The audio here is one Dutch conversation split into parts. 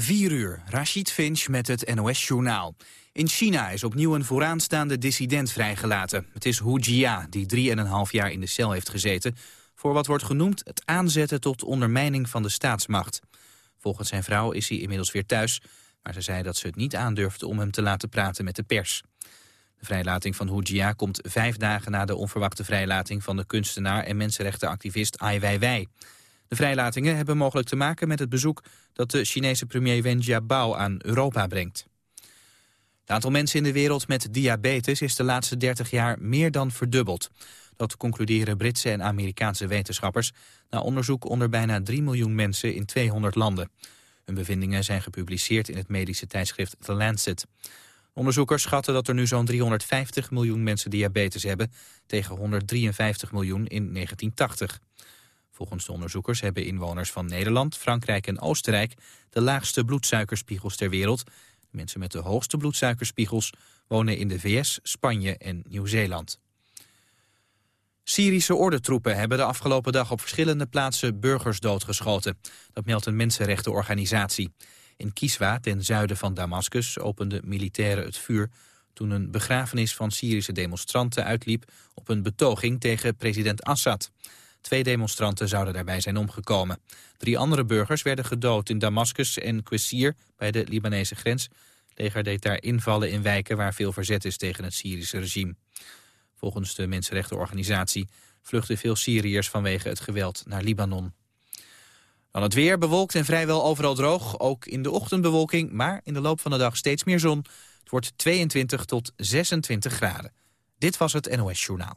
4 uur, Rashid Finch met het NOS-journaal. In China is opnieuw een vooraanstaande dissident vrijgelaten. Het is Hu Jia, die 3,5 jaar in de cel heeft gezeten... voor wat wordt genoemd het aanzetten tot ondermijning van de staatsmacht. Volgens zijn vrouw is hij inmiddels weer thuis... maar ze zei dat ze het niet aandurfde om hem te laten praten met de pers. De vrijlating van Hu Jia komt vijf dagen na de onverwachte vrijlating... van de kunstenaar en mensenrechtenactivist Ai Weiwei... De vrijlatingen hebben mogelijk te maken met het bezoek dat de Chinese premier Wen Jiabao aan Europa brengt. Het aantal mensen in de wereld met diabetes is de laatste 30 jaar meer dan verdubbeld. Dat concluderen Britse en Amerikaanse wetenschappers na onderzoek onder bijna 3 miljoen mensen in 200 landen. Hun bevindingen zijn gepubliceerd in het medische tijdschrift The Lancet. Onderzoekers schatten dat er nu zo'n 350 miljoen mensen diabetes hebben, tegen 153 miljoen in 1980. Volgens de onderzoekers hebben inwoners van Nederland, Frankrijk en Oostenrijk de laagste bloedsuikerspiegels ter wereld. Mensen met de hoogste bloedsuikerspiegels wonen in de VS, Spanje en Nieuw-Zeeland. Syrische ordentroepen hebben de afgelopen dag op verschillende plaatsen burgers doodgeschoten. Dat meldt een mensenrechtenorganisatie. In Kiswa, ten zuiden van Damascus, openden militairen het vuur toen een begrafenis van Syrische demonstranten uitliep op een betoging tegen president Assad. Twee demonstranten zouden daarbij zijn omgekomen. Drie andere burgers werden gedood in Damascus en Quessir bij de Libanese grens. leger deed daar invallen in wijken waar veel verzet is tegen het Syrische regime. Volgens de mensenrechtenorganisatie vluchten veel Syriërs vanwege het geweld naar Libanon. Dan het weer, bewolkt en vrijwel overal droog. Ook in de ochtend bewolking, maar in de loop van de dag steeds meer zon. Het wordt 22 tot 26 graden. Dit was het NOS Journaal.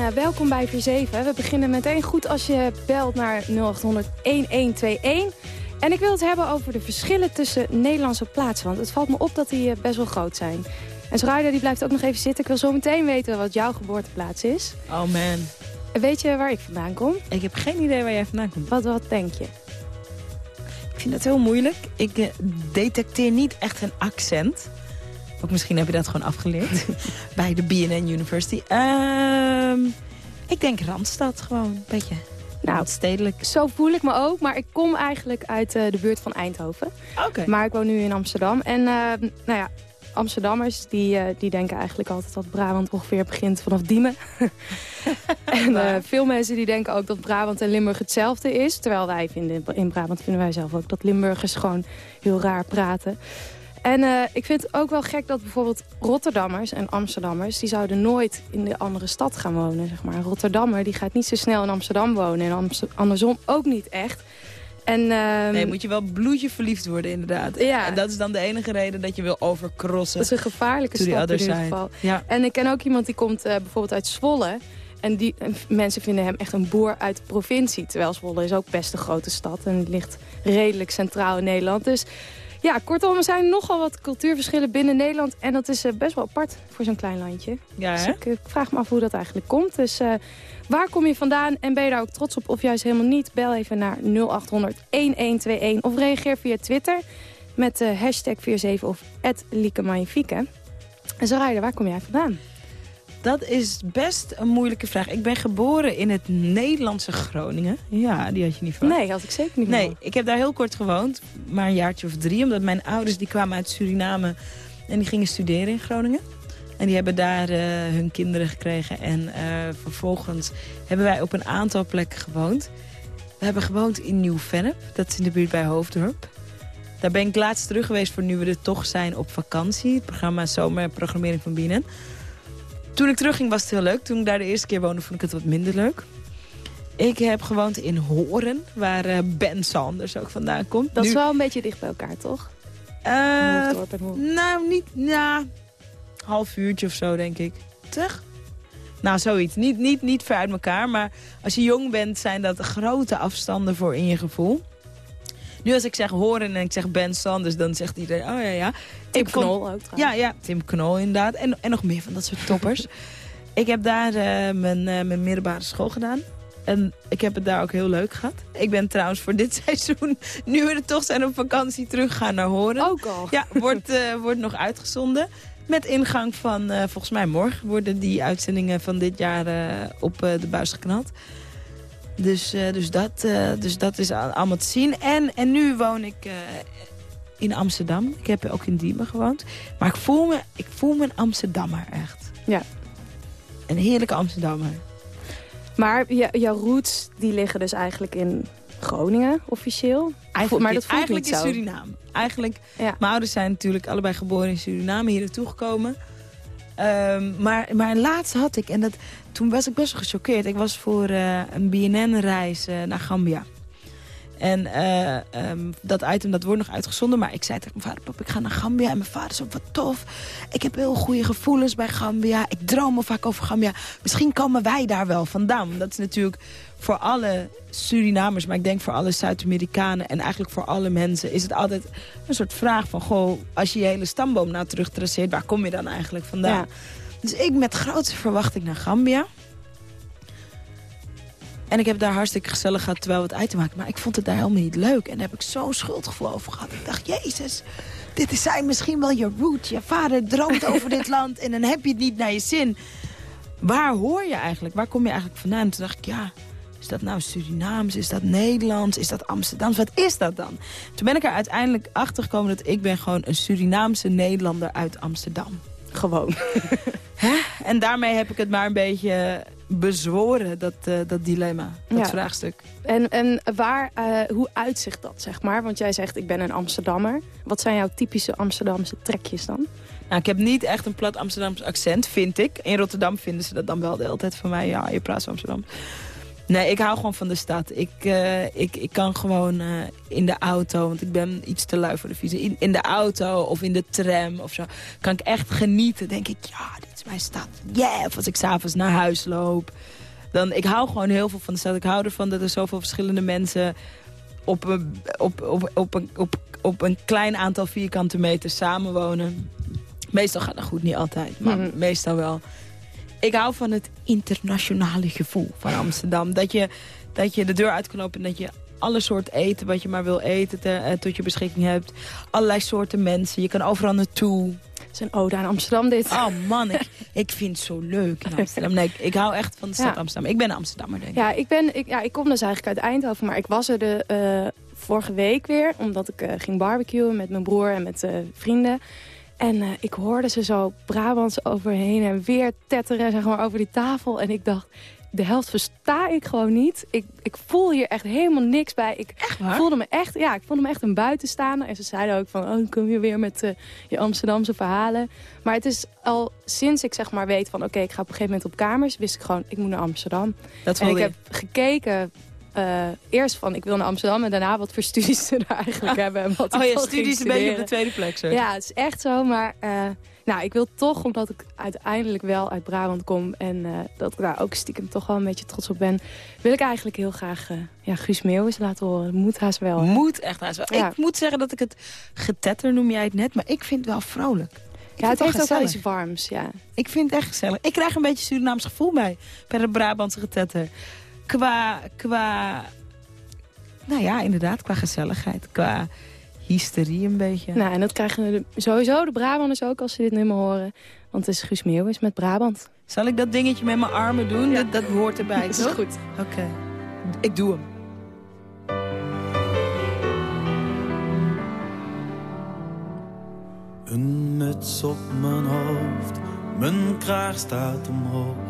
En uh, welkom bij 47. We beginnen meteen goed als je belt naar 0800 1121. En ik wil het hebben over de verschillen tussen Nederlandse plaatsen. Want het valt me op dat die uh, best wel groot zijn. En Zraida die blijft ook nog even zitten. Ik wil zo meteen weten wat jouw geboorteplaats is. Oh man. Weet je waar ik vandaan kom? Ik heb geen idee waar jij vandaan komt. Wat, wat denk je? Ik vind dat heel moeilijk. Ik uh, detecteer niet echt een accent. Ook misschien heb je dat gewoon afgeleerd. bij de BNN University. Um, ik denk Randstad gewoon. Een beetje nou, stedelijk. Zo voel ik me ook. Maar ik kom eigenlijk uit uh, de buurt van Eindhoven. Oké. Maar ik woon nu in Amsterdam. En uh, nou ja, Amsterdammers die, uh, die denken eigenlijk altijd dat Brabant ongeveer begint vanaf Diemen. en uh, veel mensen die denken ook dat Brabant en Limburg hetzelfde is. Terwijl wij vinden, in Brabant vinden wij zelf ook dat Limburgers gewoon heel raar praten. En uh, ik vind het ook wel gek dat bijvoorbeeld Rotterdammers en Amsterdammers... die zouden nooit in de andere stad gaan wonen. Zeg maar. Een Rotterdammer die gaat niet zo snel in Amsterdam wonen. En Amster andersom ook niet echt. En, uh, nee, moet je wel bloedje verliefd worden inderdaad. Ja. En dat is dan de enige reden dat je wil overcrossen. Dat is een gevaarlijke stap in ieder geval. Ja. En ik ken ook iemand die komt uh, bijvoorbeeld uit Zwolle... En die en mensen vinden hem echt een boer uit de provincie. Terwijl Zwolle is ook best een grote stad. En ligt redelijk centraal in Nederland. Dus ja, kortom, er zijn nogal wat cultuurverschillen binnen Nederland. En dat is uh, best wel apart voor zo'n klein landje. Ja, dus ik, ik, vraag me af hoe dat eigenlijk komt. Dus uh, waar kom je vandaan en ben je daar ook trots op of juist helemaal niet? Bel even naar 0800 1121 of reageer via Twitter met uh, hashtag 47 of Lieke Magnifique. En Zarayda, waar kom jij vandaan? Dat is best een moeilijke vraag. Ik ben geboren in het Nederlandse Groningen. Ja, die had je niet verwacht. Nee, had ik zeker niet Nee, ik heb daar heel kort gewoond. Maar een jaartje of drie. Omdat mijn ouders die kwamen uit Suriname. En die gingen studeren in Groningen. En die hebben daar uh, hun kinderen gekregen. En uh, vervolgens hebben wij op een aantal plekken gewoond. We hebben gewoond in Nieuw-Vennep. Dat is in de buurt bij Hoofddorp. Daar ben ik laatst terug geweest voor nu we er toch zijn op vakantie. Het programma Zomerprogrammering van Bienen. Toen ik terugging was het heel leuk. Toen ik daar de eerste keer woonde vond ik het wat minder leuk. Ik heb gewoond in Horen, waar uh, Ben Sanders ook vandaan komt. Dat nu... is wel een beetje dicht bij elkaar, toch? Uh, nou, niet... Ja, half uurtje of zo, denk ik. Toch? Nou, zoiets. Niet, niet, niet ver uit elkaar. Maar als je jong bent, zijn dat grote afstanden voor in je gevoel. Nu als ik zeg horen en ik zeg Ben Sanders, dan zegt iedereen, oh ja, ja. Tim Ik vond- Knol ook trouwens. Ja, ja, Tim Knol inderdaad. En, en nog meer van dat soort toppers. ik heb daar eh, mijn, eh, mijn middelbare school gedaan. En ik heb het daar ook heel leuk gehad. Ik ben trouwens voor dit seizoen, nu we er toch zijn op vakantie, teruggaan naar Horen. Ook al. Ja, wordt, eh, wordt nog uitgezonden. Met ingang van, volgens mij morgen, worden die uitzendingen van dit jaar op de buis geknald. Dus, eh, dus, dat, eh, dus dat is al- allemaal te zien. En, en nu woon ik eh, in Amsterdam. Ik heb ook in Diemen gewoond. Maar ik voel me, ik voel me een Amsterdammer, echt. Ja. Een heerlijke Amsterdammer. Maar jouw roots die liggen dus eigenlijk in Groningen, officieel. Eigenlijk, maar dat voelt eigenlijk niet in zo. Suriname. Eigenlijk, Ja. mijn ouders zijn natuurlijk allebei geboren in Suriname, hier naartoe gekomen. Ehm, maar, maar laatst had ik, en dat, toen was ik best wel gechoqueerd. Ik was voor eh, een BNN-reis eh, naar Gambia. En eh, ehm, dat item dat wordt nog uitgezonden. Maar ik zei tegen mijn vader, pap, ik ga naar Gambia. En mijn vader zo, wat tof. Ik heb heel goede gevoelens bij Gambia. Ik droom vaak over Gambia. Misschien komen wij daar wel vandaan. Dat is natuurlijk voor alle Surinamers, maar ik denk voor alle Zuid-Amerikanen... en eigenlijk voor alle mensen is het altijd een soort vraag van... goh, als je je hele stamboom nou terugtraceert, waar kom je dan eigenlijk vandaan? Ja. Dus ik met grootste verwachting naar Gambia. En ik heb daar hartstikke gezellig gehad terwijl we het uit te maken. Maar ik vond het daar helemaal niet leuk. En daar heb ik zo'n schuldgevoel over gehad. Ik dacht, jezus, dit is zijn misschien wel je root. Je vader droomt over dit land en dan heb je het niet naar je zin. Waar hoor je eigenlijk? Waar kom je eigenlijk vandaan? En toen dacht ik, ja, is dat nou Surinaams? Is dat Nederlands? Is dat Amsterdams? Wat is dat dan? Toen ben ik er uiteindelijk achter gekomen dat ik ben gewoon een Surinaamse Nederlander uit Amsterdam. Gewoon. En daarmee heb ik het maar een beetje bezworen, dat, eh, dat dilemma, dat Ja. vraagstuk. En, en waar, eh, hoe uitzicht dat, zeg maar? Want jij zegt, ik ben een Amsterdammer. Wat zijn jouw typische Amsterdamse trekjes dan? Nou, ik heb niet echt een plat Amsterdams accent, vind ik. In Rotterdam vinden ze dat dan wel de hele tijd van mij. Ja, je praat zo Amsterdam. Nee, ik hou gewoon van de stad. Ik, eh, ik, ik kan gewoon eh, in de auto, want ik ben iets te lui voor de fiets. In, in de auto of in de tram of zo, kan ik echt genieten. Denk ik, ja, dit is mijn stad. Yeah! Of als ik s'avonds naar huis loop. Dan, ik hou gewoon heel veel van de stad. Ik hou ervan dat er zoveel verschillende mensen op een, op, op, op, een, op, op een klein aantal vierkante meter samenwonen. Meestal gaat dat goed, niet altijd, maar Mhm. meestal wel. Ik hou van het internationale gevoel van Amsterdam. Dat je, dat je de deur uit kan lopen en dat je alle soort eten wat je maar wil eten te- eh, tot je beschikking hebt. Allerlei soorten mensen. Je kan overal naartoe. Het is een ode aan Amsterdam dit. Oh man, ik, ik vind het zo leuk in Amsterdam. Nee, ik, ik hou echt van de stad Ja. Amsterdam. Ik ben een Amsterdammer, denk ik. Ja, ik, ben, ik, ja, ik kom dus eigenlijk uit Eindhoven, maar ik was er de eh, vorige week weer. Omdat ik eh, ging barbecuen met mijn broer en met vrienden. En eh, ik hoorde ze zo Brabants overheen en weer tetteren zeg maar, over die tafel. En ik dacht, de helft versta ik gewoon niet. Ik, ik voel hier echt helemaal niks bij. Ik Echt voelde me echt, ja, ik voelde me echt een buitenstaander. En ze zeiden ook van, oh, dan kom je weer met eh, je Amsterdamse verhalen. Maar het is al sinds ik zeg maar weet van, oké, ik ga op een gegeven moment op kamers, wist ik gewoon, ik moet naar Amsterdam. Dat En ik heb gekeken, eh, eerst van ik wil naar Amsterdam en daarna wat voor studies ze daar eigenlijk hebben. En wat Oh ja, dan ging studie is een beetje op de tweede plek, zo. Ja, het is echt zo, maar eh, nou, ik wil toch, omdat ik uiteindelijk wel uit Brabant kom en eh, dat ik daar ook stiekem toch wel een beetje trots op ben, wil ik eigenlijk heel graag ja, Guus Meeuwis laten horen. Moet haast wel. hè? Moet echt haast wel. Ja. Ik moet zeggen dat ik het getetter noem jij het net, maar ik vind het wel vrolijk. Ik ja, het heeft ook wel iets warms, ja. Ik vind het echt gezellig. Ik krijg een beetje Surinaams gevoel bij, bij het Brabantse getetter. Qua, qua, nou ja, inderdaad, qua gezelligheid. Qua hysterie een beetje. Nou, en dat krijgen de, sowieso de Brabanders ook als ze dit nummer horen. Want het is Guus Meeuwis met Brabant. Zal ik dat dingetje met mijn armen doen? Dat, dat hoort erbij, Dat is toch? goed. Oké. Ik doe hem. Een muts op mijn hoofd, mijn kraag staat omhoog.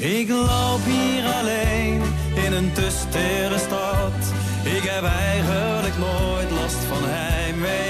Ik loop hier alleen in een te stad. Ik heb eigenlijk nooit last van heimwee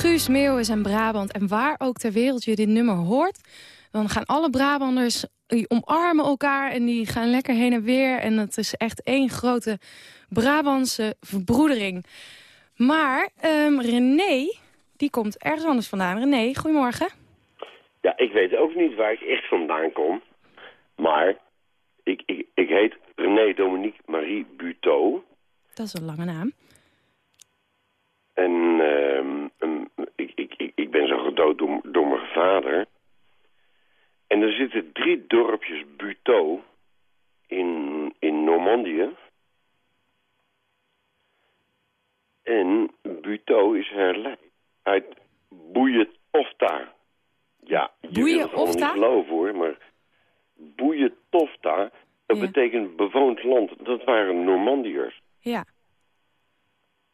Guus Meeuwis en Brabant. En waar ook ter wereld je dit nummer hoort... dan gaan alle Brabanders die omarmen elkaar en die gaan lekker heen en weer. En het is echt één grote Brabantse verbroedering. Maar ehm, René, die komt ergens anders vandaan. René, goedemorgen. Ja, ik weet ook niet waar ik echt vandaan kom. Maar ik, ik, ik heet René Dominique Marie Buteau. Dat is een lange naam. En ehm, gedood door, door mijn vader. En er zitten drie dorpjes Buteau in, in Normandië. En Buteau is herleid uit Boeietofta. Ja, je wil het niet geloven hoor, maar Boeietofta, dat Ja. betekent bewoond land. Dat waren Normandiërs. Ja,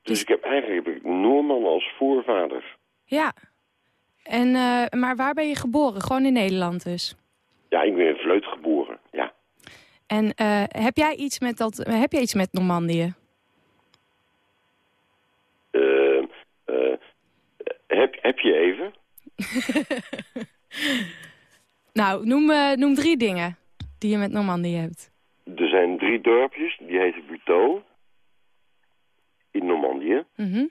Dus Dus- ik heb eigenlijk heb ik als voorvader. ja. En, eh, maar waar ben je geboren? Gewoon in Nederland dus? Ja, ik ben in Vleut geboren, ja. En eh, heb jij iets met dat? Heb jij iets met Normandië? Eh, eh, heb, heb je even? Nou, noem, noem drie dingen die je met Normandië hebt. Er zijn drie dorpjes, die heten Buteau. In Normandië. Mhm.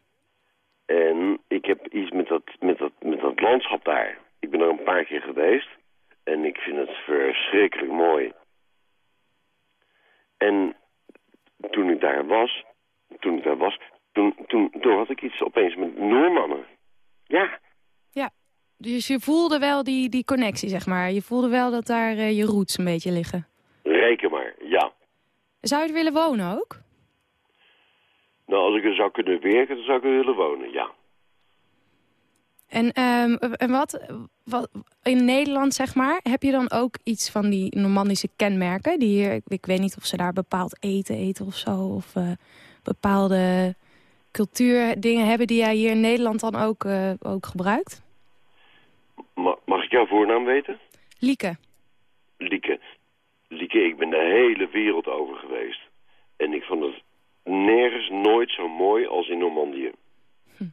En ik heb iets met dat, met, dat, met dat landschap daar. Ik ben er een paar keer geweest. En ik vind het verschrikkelijk mooi. En toen ik daar was, toen ik daar was, toen, toen, toen had ik iets opeens met Noormannen. Ja, Dus je voelde wel die, die connectie, zeg maar. Je voelde wel dat daar eh, je roots een beetje liggen. reken maar, ja. Zou je er willen wonen ook? Nou, als ik er zou kunnen werken, dan zou ik er willen wonen, ja. En, ehm, en wat, wat in Nederland, zeg maar, heb je dan ook iets van die Normandische kenmerken? Die hier, ik, ik weet niet of ze daar bepaald eten eten of zo, of eh, bepaalde cultuurdingen hebben die jij hier in Nederland dan ook, ook gebruikt? mag ik jouw voornaam weten? Lieke. Lieke. Lieke, ik ben de hele wereld over geweest. En ik vond het nergens nooit zo mooi als in Normandië. Hm.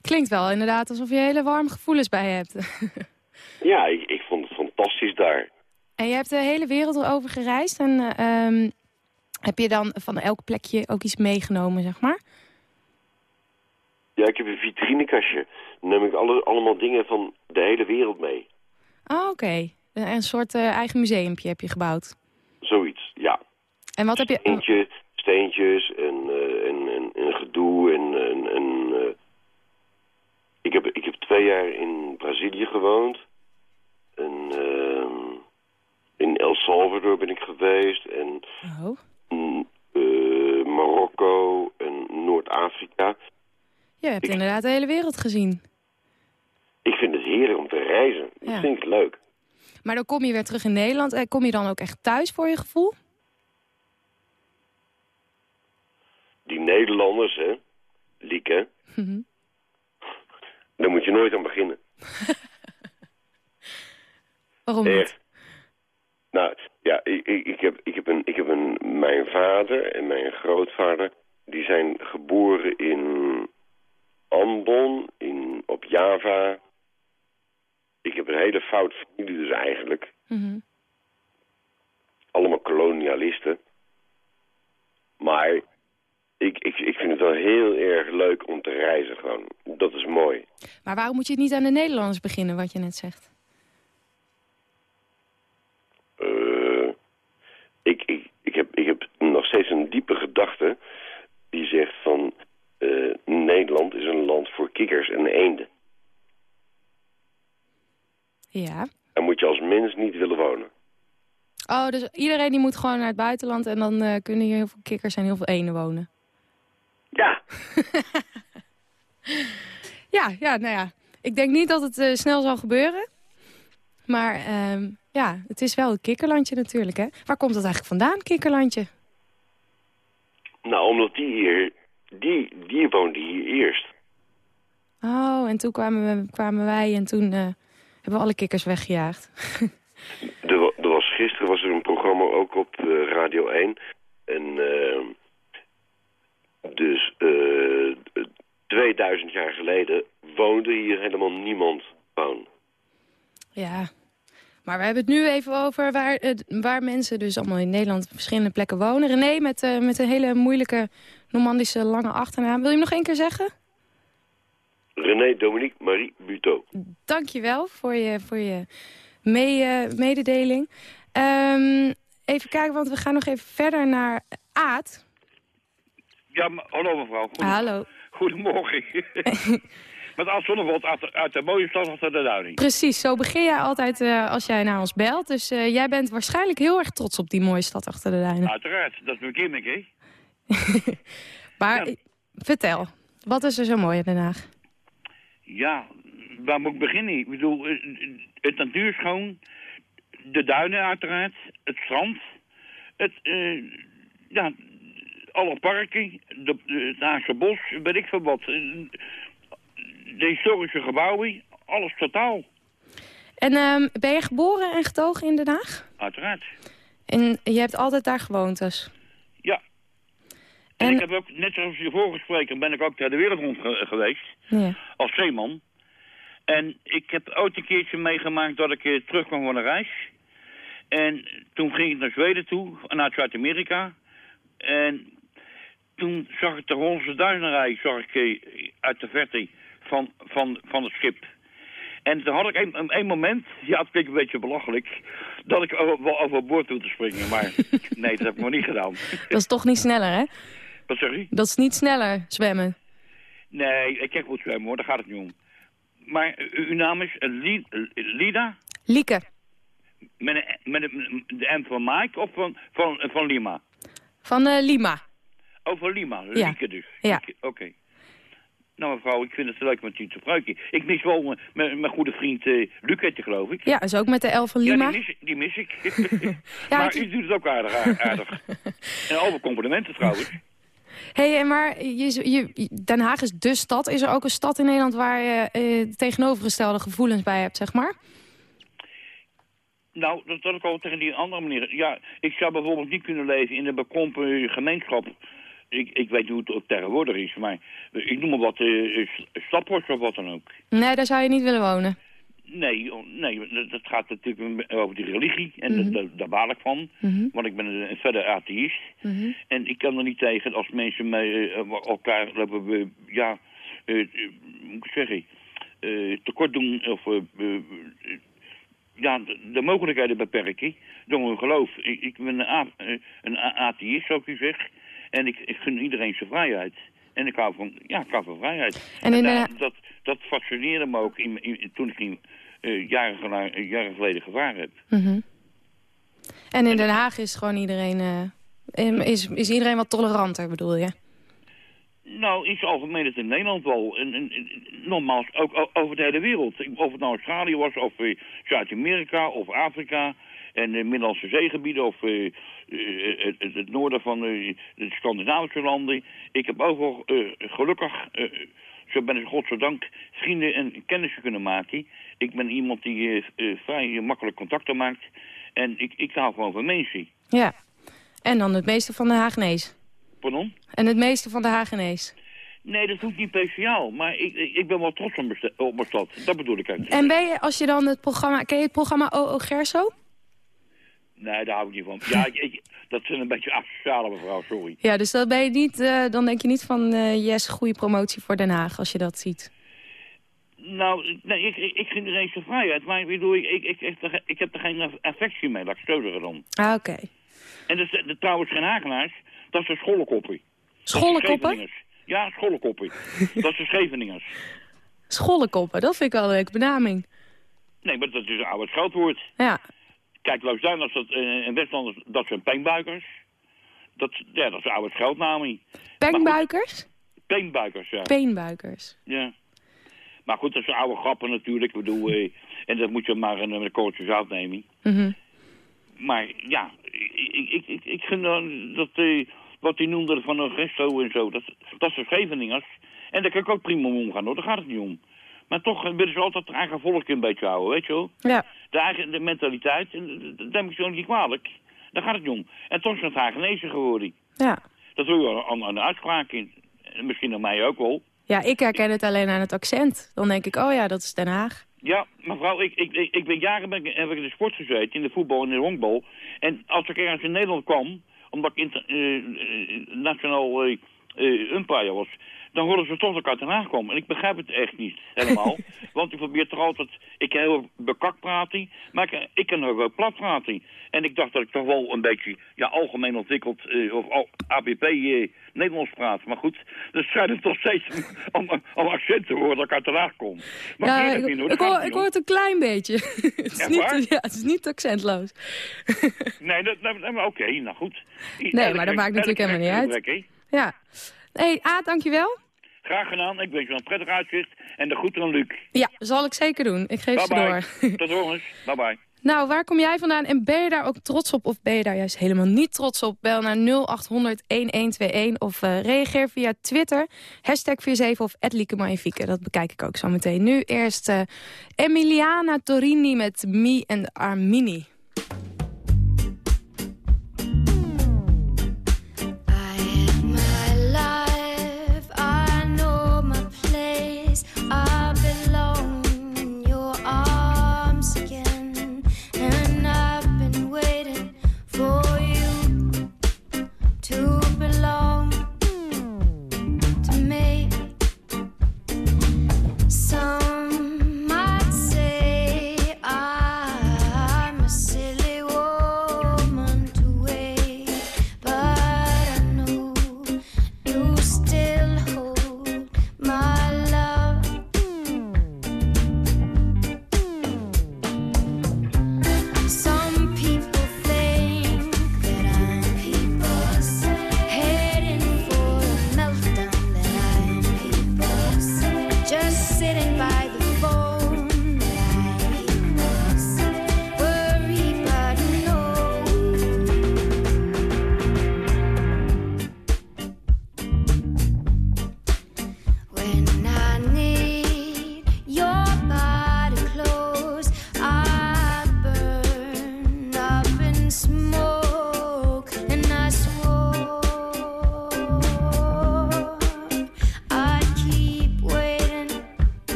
Klinkt wel inderdaad alsof je hele warme gevoelens bij hebt. ja, ik, ik, vond het fantastisch daar. En je hebt de hele wereld over gereisd. En uh, heb je dan van elk plekje ook iets meegenomen, zeg maar? Ja, ik heb een vitrinekastje. Dan neem ik alle, allemaal dingen van de hele wereld mee. Ah, oké. Een soort uh, eigen museumpje heb je gebouwd. En wat heb je... Steentje, steentjes en, uh, en, en, en, gedoe en... en, en uh... ik, heb, ik heb twee jaar in Brazilië gewoond. En ehm, in El Salvador ben ik geweest. En oh. Marokko en Noord-Afrika. Je hebt inderdaad de hele wereld gezien. Ik vind het heerlijk om te reizen. Ja. Dat vind ik leuk. Maar dan kom je weer terug in Nederland. En kom je dan ook echt thuis voor je gevoel? Die Nederlanders, hè, Lieke, mm daar moet je nooit aan beginnen. Waarom niet? Nou, ja, ik, ik, heb, ik heb, een, ik heb een, mijn vader en mijn grootvader, die zijn geboren in Ambon, in, op Java. Ik heb een hele fout familie dus eigenlijk. Mhm. Allemaal kolonialisten. Maar ik, ik, ik vind het wel heel erg leuk om te reizen gewoon. Dat is mooi. Maar waarom moet je het niet aan de Nederlanders beginnen, wat je net zegt? Uh, ik, ik, ik, heb, ik heb nog steeds een diepe gedachte die zegt van... Uh, Nederland is een land voor kikkers en eenden. Ja. Daar moet je als mens niet willen wonen. Oh, dus iedereen die moet gewoon naar het buitenland... en dan uh, kunnen hier heel veel kikkers en heel veel eenden wonen? Ja. ja, nou ja. Ik denk niet dat het uh, snel zal gebeuren. Maar uh, ja, het is wel een kikkerlandje natuurlijk, hè? Waar komt dat eigenlijk vandaan, kikkerlandje? Nou, omdat die hier die, die woonde hier eerst. Oh, en toen kwamen, we, kwamen wij en toen uh, hebben we alle kikkers weggejaagd. er, er, was, gisteren was er een programma ook op uh, Radio 1. En uh, dus 2000 jaar geleden woonde hier helemaal niemand. Ja, maar we hebben het nu even over waar, waar mensen dus allemaal in Nederland op verschillende plekken wonen. René, met, uh, met een hele moeilijke Normandische lange achternaam. Wil je hem nog één keer zeggen? René Dominique Marie Buteau. Dankjewel voor je, voor je mee, uh, mededeling. Um, even kijken, want we gaan nog even verder naar Aad. Ja, hallo mevrouw. Hallo. Goedemorgen. Met Aad Zonneveld uit, uit de mooie stad achter de duining. Precies, zo begin jij altijd uh, als jij naar ons belt. Dus uh, jij bent waarschijnlijk heel erg trots op die mooie stad achter de duinen. Uiteraard, dat is mijn gimmick, hè? maar vertel, wat is er zo mooi in Den Haag? Ja, waar moet ik beginnen? Ik bedoel, eh, het natuur schoon, de duinen uiteraard, het strand, het, uh, ja, alle parken, de, het Haagse bos, weet ik veel wat. De historische gebouwen, alles totaal. En um, ben je geboren en getogen in Den Haag? Uiteraard. En je hebt altijd daar gewoond dus? En, ik heb ook, net zoals je vorige spreker, ben ik ook naar de wereld rond geweest. Ja. Als zeeman. En ik heb ooit een keertje meegemaakt dat ik uh, terugkwam van een reis. En toen ging ik naar Zweden toe, naar Zuid-Amerika. En toen zag ik de Hollandse duinenrij zag ik, uh, uit de verte van, van, van het schip. En toen had ik een, een moment, ja het klinkt een beetje belachelijk, dat ik over, overboord wilde springen. Maar nee, dat heb ik nog niet gedaan. Dat is toch niet sneller, hè? Wat zeg je? Dat is niet sneller, zwemmen. Nee, ik kan goed zwemmen hoor, daar gaat het niet om. Maar uw naam is Lida? Lieke. Met, een, met de M van Mike of van, van, van Lima? Van uh, Lima. Van Lima. Lieke dus. Ja. Oké. Nou mevrouw, ik vind het leuk met u te gebruiken. Ik mis wel mijn, goede vriend uh, Lucette, geloof ik. Ja, is ook met de L van Lima. Ja, die mis, die mis ik. ja, maar u doet het ook aardig. aardig. en over complimenten trouwens. hey, maar je, je, Den Haag is de stad. Is er ook een stad in Nederland waar je uh, tegenovergestelde gevoelens bij hebt, zeg maar? Nou, dat had ik al tegen die andere manier. Ja, ik zou bijvoorbeeld niet kunnen leven in een bekrompen gemeenschap. Ik, ik weet niet hoe het tegenwoordig is, maar ik noem maar wat, uh, Staphorst of wat dan ook. Nee, daar zou je niet willen wonen. Nee, oh, nee, dat gaat natuurlijk over die religie en mm -hmm. daar baal ik van. Mhm. Want ik ben een, verder atheïst. Mhm. En ik kan er niet tegen als mensen mij uh, elkaar lopen, ja, uh, moet ik zeggen, tekort doen of ja, de, mogelijkheden beperken door hun geloof. Ik, ik ben een, een atheïst, zoals u zegt. En ik, ik gun iedereen zijn vrijheid. En ik hou van, ja, ik hou van vrijheid. En, en dat, dat fascineerde me ook in, in, toen ik in, uh, jaren, jaren, geleden gevaren heb. Mhm. En in Den Haag is gewoon iedereen, uh, is, is iedereen wat toleranter, bedoel je? Nou, in het algemeen het in Nederland wel. En, en, nogmaals, ook over de hele wereld. Of het nou Australië was, of uh, Zuid-Amerika, of Afrika... en de Middellandse zeegebieden, of uh, het, het, noorden van de Scandinavische landen. Ik heb ook wel gelukkig, zo ben ik godzijdank, vrienden en kennissen kunnen maken. Ik ben iemand die vrij makkelijk contacten maakt. En ik, ik hou gewoon van mensen. Ja, en dan het meeste van de Haagnees. Pardon? En het meeste van de Hagenees? Nee, dat hoeft niet speciaal. Maar ik, ik ben wel trots op mijn stad. Dat bedoel ik eigenlijk. En ben je, als je dan het programma... Ken je het programma OO Gerso? Nee, daar hou ik niet van. Ja, ik, dat is een beetje asociale mevrouw, sorry. Ja, dus dat ben je niet, uh, dan denk je niet van... Uh, yes, goede promotie voor Den Haag, als je dat ziet. Nou, nee, ik, ik, ik vind er eens vrijheid. Maar ik, bedoel, ik, ik, ik, ik, ik heb er geen affectie mee, laat ik zo dan. Ah, oké. En dat is trouwens geen Hagenaars. Dat is de schollekoppie. Schollekoppen? Ja, schollekoppie. dat is de Scheveningers. Schollekoppen, dat vind ik wel een leuke benaming. Nee, maar dat is een oude scheldwoord. Ja. Kijk, als dat uh, in Westland, dat zijn peenbuikers. Dat, ja, dat is oude scheldnaam. Peenbuikers? Peenbuikers, ja. Peenbuikers. Ja. Maar goed, dat zijn oude grappen natuurlijk. Ik bedoel, eh, en dat moet je maar een, een korreltje zout nemen. Mm Maar ja, ik, ik, ik, ik vind dan dat... Uh, wat hij noemde van een resto en zo. Dat, dat is Scheveningers. En daar kan ik ook prima omgaan hoor, daar gaat het niet om. Maar toch willen ze altijd het eigen volk een beetje houden, weet je wel. Ja. De eigen de mentaliteit, en dat neem ik zo niet kwalijk. Daar gaat het niet om. En toch is het Hagenese geworden. Ja. Dat wil je aan, aan de uitspraak in. Misschien aan mij ook wel. Ja, ik herken het alleen aan het accent. Dan denk ik, oh ja, dat is Den Haag. Ja, mevrouw, ik, ik, ik, ik ben jaren ben, heb ik in de sport gezeten, in de voetbal en in de honkbal. En als ik ergens in Nederland kwam, omdat ik internationaal uh, uh, umpire was, dan willen ze toch ik uit Den Haag kom. En ik begrijp het echt niet helemaal. want ik probeer toch altijd... Ik kan heel bekakt praten, maar ik, ik kan ook plat praten. En ik dacht dat ik toch wel een beetje ja, algemeen ontwikkeld... Uh, of ABP uh, Nederlands praat. Maar goed, er schijnt toch steeds om, om accent te horen dat ik uit Den Haag kom. Maar ja, ik, niet, hoor, ik, hoor, ik hoor het een klein beetje. het, is niet, ja, het is niet accentloos. nee, dat, oké, okay, nou goed. Nee, maar dat maakt natuurlijk helemaal niet uit. Ja. Hey, A, dankjewel. Graag gedaan. Ik wens je een prettig uitzicht. En de groeten aan Luc. Ja, zal ik zeker doen. Ik geef ze door. Tot horens. Bye bye. Nou, waar kom jij vandaan en ben je daar ook trots op of ben je daar juist helemaal niet trots op? Bel naar 0800-1121 of uh, reageer via Twitter, hashtag 47 of Magnifique. Dat bekijk ik ook zo meteen. Nu eerst uh, Emiliana Torini met Me en Armini.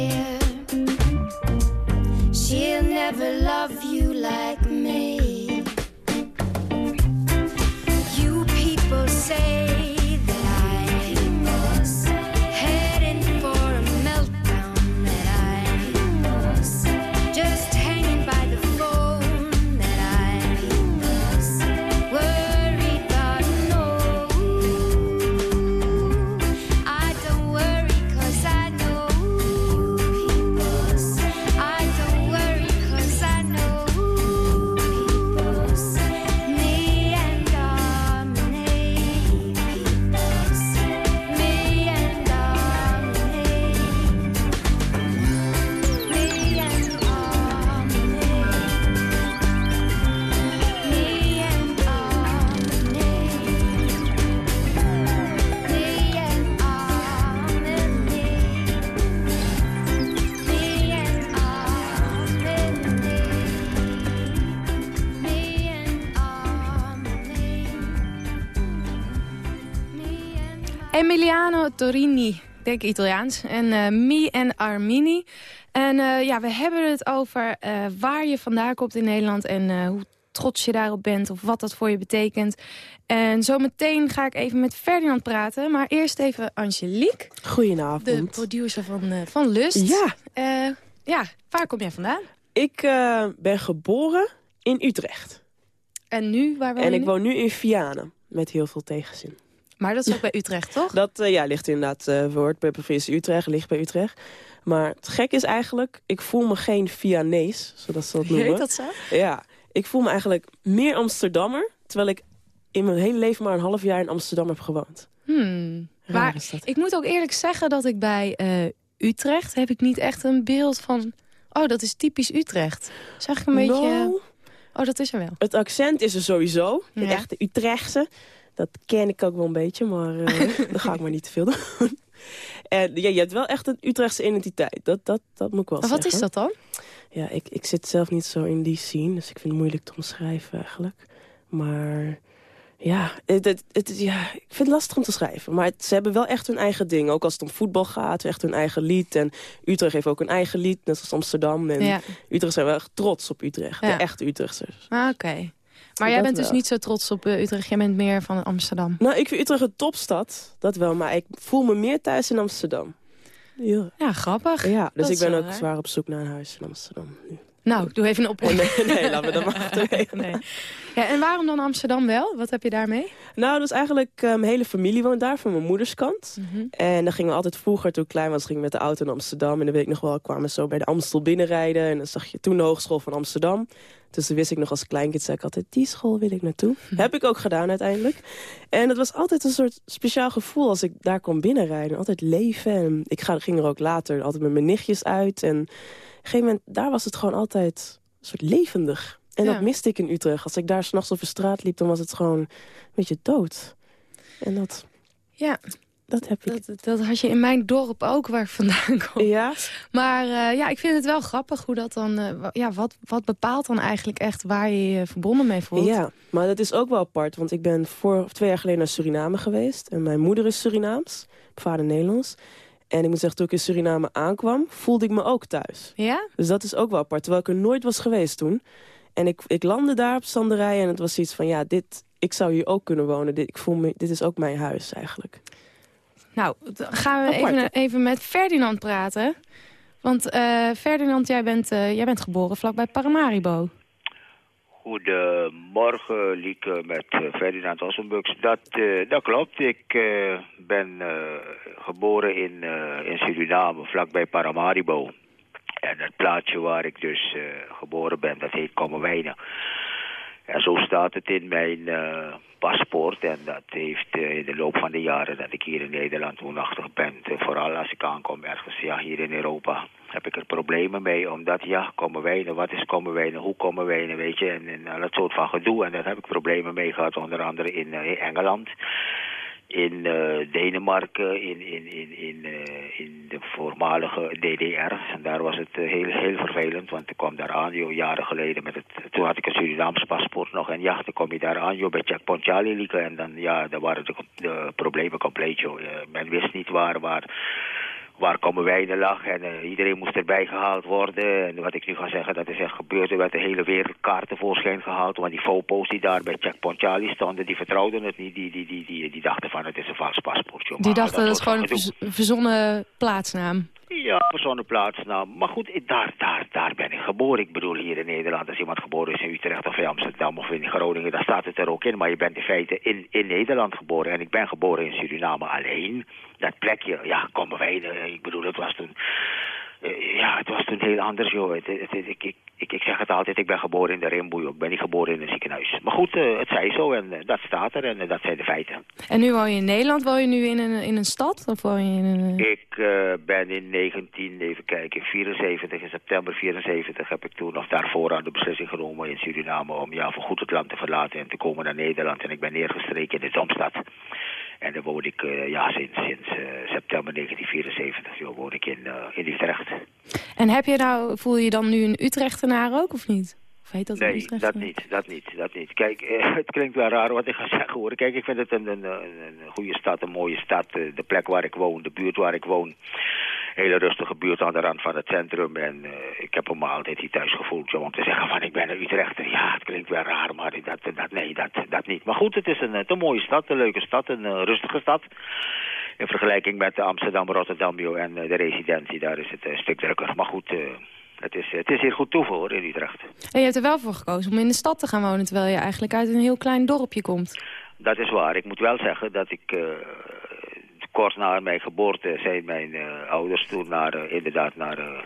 Clear she'll never love you like Torini, denk Italiaans. En uh, Me en Armini. En uh, ja, we hebben het over uh, waar je vandaan komt in Nederland... en hoe trots je daarop bent of wat dat voor je betekent. En zometeen ga ik even met Ferdinand praten. Maar eerst even Angelique. Goedenavond. De producer van, van Lust. Ja. ja, waar kom jij vandaan? Ik ben geboren in Utrecht. En nu, waar woon En je ik woon nu in Vianen, met heel veel tegenzin. Maar dat is ook bij Utrecht, toch? Dat uh, ja, ligt inderdaad uh, woord bij provincie Utrecht, ligt bij Utrecht. Maar het gek is eigenlijk, ik voel me geen Vianees, zodat ze dat noemen. Heet dat zo? Ja, ik voel me eigenlijk meer Amsterdammer, terwijl ik in mijn hele leven maar een half jaar in Amsterdam heb gewoond. Hmm. Maar ik moet ook eerlijk zeggen dat ik bij uh, Utrecht heb ik niet echt een beeld van... Oh, dat is typisch Utrecht. Zeg ik een beetje... Oh, dat is er wel. Het accent is er sowieso. Het ja. echte Utrechtse. Dat ken ik ook wel een beetje, maar uh, daar ga ik maar niet te veel doen. en ja, je hebt wel echt een Utrechtse identiteit. Dat, dat, dat moet ik wel maar zeggen. wat is dat dan? Ja, ik, ik zit zelf niet zo in die scene, dus ik vind het moeilijk te omschrijven eigenlijk. Maar ja, het, het, het, ja ik vind het lastig om te schrijven. Maar ze hebben wel echt hun eigen ding. Ook als het om voetbal gaat, echt hun eigen lied. En Utrecht heeft ook een eigen lied, net als Amsterdam. En ja. Utrecht zijn wel echt trots op Utrecht. Ja. De echte Utrechters. Ah, Oké. Okay. Maar jij bent dus niet zo trots op uh, Utrecht. Jij bent meer van Amsterdam. Nou, ik vind Utrecht een topstad. Dat wel. Maar ik voel me meer thuis in Amsterdam. Ja, ja grappig. Ja, dus dat ik ben ook raar. zwaar op zoek naar een huis in Amsterdam nu. Nou, doe even een. Oh, nee, nee, laten we dat maar achterwege. nee. ja, en waarom dan Amsterdam wel? Wat heb je daarmee? Nou, dat is eigenlijk... Uh, mijn hele familie woont daar, van mijn moeders kant. Mm -hmm. En dan gingen we altijd vroeger, toen ik klein was, gingen we met de auto naar Amsterdam. En dan weet ik nog wel, kwamen we zo bij de Amstel binnenrijden. En dan zag je toen de Hogeschool van Amsterdam. Dus toen wist ik nog als kleinkind, zei ik altijd, die school wil ik naartoe. Hm. Heb ik ook gedaan uiteindelijk. En het was altijd een soort speciaal gevoel als ik daar kon binnenrijden. Altijd leven. En ik ga, ging er ook later altijd met mijn nichtjes uit. En op een gegeven moment, daar was het gewoon altijd een soort levendig. En Ja. dat miste ik in Utrecht. Als ik daar s'nachts over straat liep, dan was het gewoon een beetje dood. En dat, Ja, dat heb ik. dat, dat had je in mijn dorp ook, waar ik vandaan kom. Ja, Maar uh, ja, ik vind het wel grappig hoe dat dan... Uh, ja, wat, wat bepaalt dan eigenlijk echt waar je je verbonden mee voelt? ja, maar dat is ook wel apart. Want ik ben voor twee jaar geleden naar Suriname geweest. En mijn moeder is Surinaams. Mijn vader Nederlands. En ik moet zeggen, toen ik in Suriname aankwam, voelde ik me ook thuis. Ja? Dus dat is ook wel apart. Terwijl ik er nooit was geweest toen. En ik, ik landde daar op Sanderij en het was iets van... ja, dit, ik zou hier ook kunnen wonen. Dit, ik voel me, dit is ook mijn huis eigenlijk. Nou, dan gaan we even, even met Ferdinand praten. Want uh, Ferdinand, jij bent, uh, jij bent geboren vlakbij Paramaribo. Goedemorgen, Lieke, met uh, Ferdinand Ossenbux. Dat, dat klopt. Ik ben geboren in, in Suriname, vlakbij Paramaribo. En het plaatsje waar ik dus geboren ben, dat heet Kommerwijnen. En zo staat het in mijn uh, paspoort. En dat heeft uh, in de loop van de jaren dat ik hier in Nederland woonachtig ben... Uh, vooral als ik aankom ergens ja, hier in Europa... heb ik er problemen mee. Omdat, ja, komen wijnen, wat is komen wijnen, hoe komen wijnen, weet je... En, en dat soort van gedoe. En daar heb ik problemen mee gehad, onder andere in Engeland... in uh, Denemarken, in, in, in, in, uh, in de voormalige DDR. En daar was het uh, heel, heel vervelend, want ik kwam daar aan, joh, jaren geleden. Met het, toen had ik een Surinaams paspoort nog. En ja, dan kom je daar aan, joh, bij checkpoint Charlie lieken. En dan, ja, daar waren de, de problemen compleet, joh. men wist niet waar, waar waar komen wij in de lach en uh, iedereen moest erbij gehaald worden. En wat ik nu ga zeggen, dat is echt gebeurd. Er werd de hele wereldkaart tevoorschijn gehaald. Want die fopo's die daar bij Checkpoint Charlie stonden, die vertrouwden het niet. Die, die, die, die, die dachten van het is een vals paspoort. Joh. Die dachten dat, dat het gewoon een verzonnen plaatsnaam. Ja, plaatsnaam. Maar goed, daar, daar, daar ben ik geboren. Ik bedoel, hier in Nederland, als iemand geboren is in Utrecht of in Amsterdam of in Groningen, dan staat het er ook in. Maar je bent in feite in, in Nederland geboren. En ik ben geboren in Suriname alleen. Dat plekje, ja, komen wij, eh, ik bedoel, het was toen uh, ja, het was toen heel anders, joh. Het, ik, ik, zeg het altijd, ik ben geboren in de Rimboe, Ik ben niet geboren in een ziekenhuis. Maar goed, uh, het zij zo en uh, dat staat er en dat zijn de feiten. En nu woon je in Nederland? Woon je nu in een, in een stad? Of woon je in een... Ik ben in 19, even kijken, 74, in september 74 heb ik toen nog daarvoor aan de beslissing genomen in Suriname om ja, voorgoed het land te verlaten en te komen naar Nederland. En ik ben neergestreken in de Domstad. En daar woon ik uh, ja, sinds, sinds uh, september 1974 joh, woon ik in, uh, in Utrecht. En heb je nou, voel je dan nu een Utrechtenaar ook of niet? Of heet dat nee, dat niet, dat niet, dat niet. Kijk, het klinkt wel raar wat ik ga zeggen hoor. Kijk, ik vind het een, een, een goede stad, een mooie stad. De plek waar ik woon, de buurt waar ik woon hele rustige buurt aan de rand van het centrum. En uh, ik heb me altijd hier thuis gevoeld om te zeggen van ik ben een Utrechter. Ja, het klinkt wel raar, maar dat, dat, nee, dat, dat niet. Maar goed, het is een, een mooie stad, een leuke stad, een uh, rustige stad. In vergelijking met Amsterdam, Rotterdam en uh, de residentie, daar is het een stuk drukker. Maar goed... Het is, het is hier goed toe in Utrecht. En je hebt er wel voor gekozen om in de stad te gaan wonen... terwijl je eigenlijk uit een heel klein dorpje komt. Dat is waar. Ik moet wel zeggen dat ik kort na mijn geboorte zijn mijn uh, ouders toen naar, uh, inderdaad naar uh,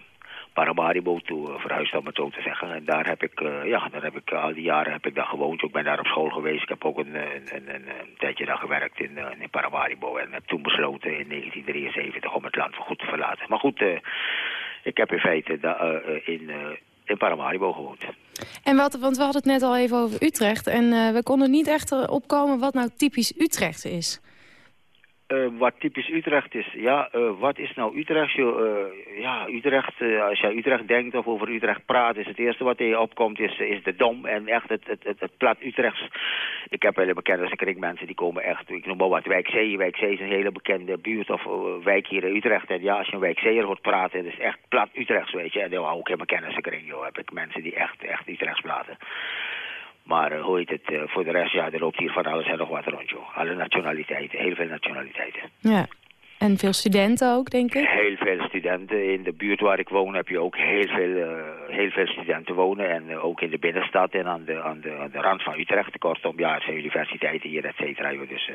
Paramaribo toe verhuisd, om het zo te zeggen. En daar heb ik, ja, daar heb ik al die jaren heb ik daar gewoond. Ik ben daar op school geweest. Ik heb ook een, een, een, een tijdje daar gewerkt in, in Paramaribo. En heb toen besloten in 1973 om het land voor goed te verlaten. Maar goed, ik heb in feite in in Paramaribo gewoond. En wat, want we hadden het net al even over Utrecht. En we konden niet echt opkomen wat nou typisch Utrecht is. Uh, wat typisch Utrecht is. Ja, uh, wat is nou Utrecht? Uh, ja, Utrecht, als je Utrecht denkt of over Utrecht praat, is het eerste wat in je opkomt is, is de Dom. En echt het, het, het, plat Utrechts. Ik heb hele bekende kring mensen die komen echt, ik noem maar wat, Wijkzee. Wijkzee is een hele bekende buurt of wijk hier in Utrecht. En ja, als je een Wijkzeeër hoort praten, het is echt plat Utrechts, weet je. En ook in mijn kennissenkring, joh, heb ik mensen die echt, echt Utrechts praten. Maar uh, hoe heet het, uh, voor de rest, ja, er loopt hier van alles en nog wat rond, joh. Alle nationaliteiten, heel veel nationaliteiten. Ja. En veel studenten ook, denk ik? Heel veel studenten. In de buurt waar ik woon heb je ook heel veel, uh, heel veel studenten wonen. En uh, ook in de binnenstad en aan de, aan, de, aan de rand van Utrecht. Kortom, ja, er zijn universiteiten hier, et cetera. Dus uh,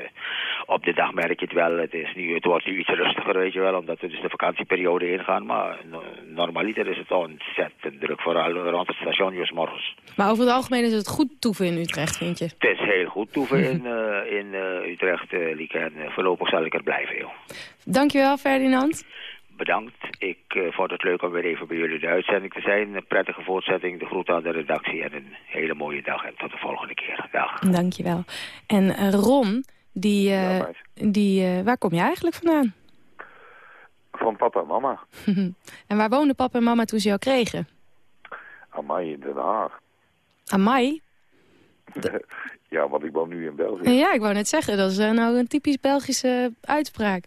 op de dag merk je het wel. Het, is nu, het wordt nu iets rustiger, weet je wel. Omdat we dus de vakantieperiode ingaan. Maar no, normaliter is het ontzettend druk. Vooral rond het station, dus morgens. Maar over het algemeen is het goed toeven in Utrecht, vind je? Het is heel goed toeven in, in Utrecht, Lieke. En voorlopig zal ik er blijven, joh. Dankjewel, Ferdinand. Bedankt. Ik uh, vond het leuk om weer even bij jullie de uitzending te zijn. Een prettige voortzetting, de groeten aan de redactie en een hele mooie dag. En tot de volgende keer. Dag. Dankjewel. En uh, Ron, die, ja, die, waar kom je eigenlijk vandaan? Van papa en mama. en waar woonden papa en mama toen ze jou kregen? Amai in Den Haag. Amai? ja, want ik woon nu in België. Ja, ik wou net zeggen, dat is nou een typisch Belgische uitspraak.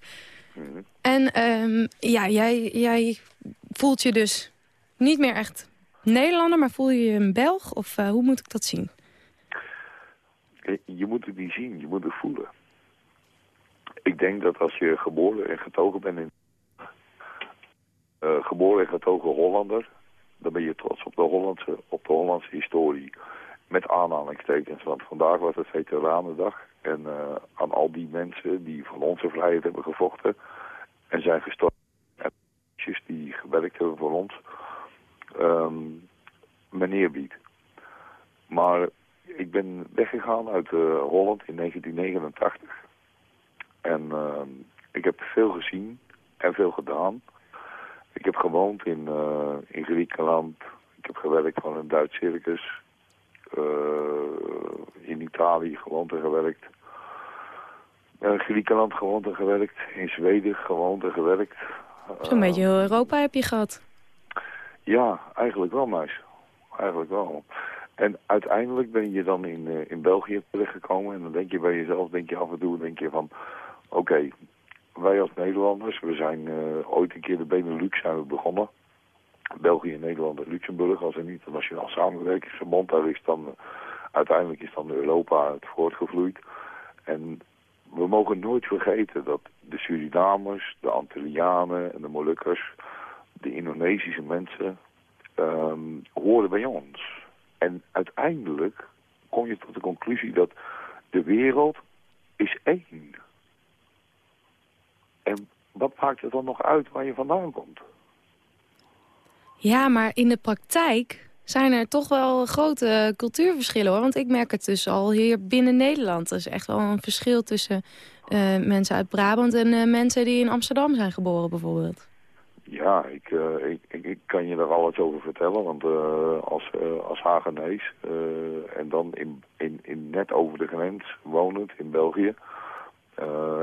En um, ja, jij, jij voelt je dus niet meer echt Nederlander, maar voel je je een Belg? Of uh, hoe moet ik dat zien? Je moet het niet zien, je moet het voelen. Ik denk dat als je geboren en getogen bent in... Uh, geboren en getogen Hollander... dan ben je trots op de Hollandse, op de Hollandse historie. Met aanhalingstekens, want vandaag was het Veteranendag. En uh, aan al die mensen die voor onze vrijheid hebben gevochten en zijn gestorven. En die gewerkt hebben voor ons. Um, meneer biedt. Maar ik ben weggegaan uit uh, Holland in 1989. En uh, ik heb veel gezien en veel gedaan. Ik heb gewoond in, uh, in Griekenland. Ik heb gewerkt van een Duits circus. In Italië gewoond en gewerkt. in Griekenland gewoond en gewerkt. In Zweden gewoond en gewerkt. Zo'n beetje heel Europa heb je gehad. Ja, eigenlijk wel, meis. Eigenlijk wel. En uiteindelijk ben je dan in, uh, in België terechtgekomen. En dan denk je bij jezelf, denk je af en toe, denk je van... Oké, wij als Nederlanders, we zijn uh, ooit een keer de Benelux zijn we begonnen. België, Nederland en Luxemburg als een internationaal samenwerkingsverband. Daar is dan, uh, uiteindelijk is dan Europa het voortgevloeid. En we mogen nooit vergeten dat de Surinamers, de Antillianen en de Molukkers, de Indonesische mensen, um, horen bij ons. En uiteindelijk kom je tot de conclusie dat de wereld is één. En wat maakt het dan nog uit waar je vandaan komt? Ja, maar in de praktijk zijn er toch wel grote cultuurverschillen hoor. Want ik merk het dus al hier binnen Nederland. Er is echt wel een verschil tussen uh, mensen uit Brabant en uh, mensen die in Amsterdam zijn geboren bijvoorbeeld. Ja, ik, ik, ik, ik, kan je daar alles over vertellen. Want als, als Hagenees en dan in, in, in net over de grens wonend in België...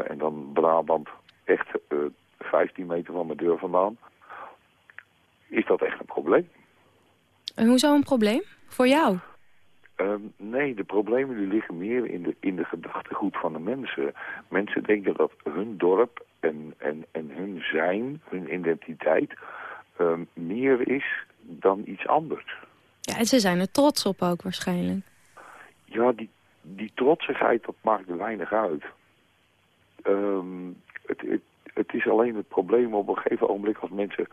en dan Brabant echt 15 meter van mijn deur vandaan... is dat echt een probleem. En hoezo een probleem? Voor jou? Um, nee, de problemen die liggen meer in de, in de gedachtegoed van de mensen. Mensen denken dat hun dorp en, en, en hun zijn, hun identiteit, um, meer is dan iets anders. Ja, en ze zijn er trots op ook waarschijnlijk. Ja, die, die trotsigheid, dat maakt er weinig uit. Um, het, het, het is alleen het probleem op een gegeven ogenblik als mensen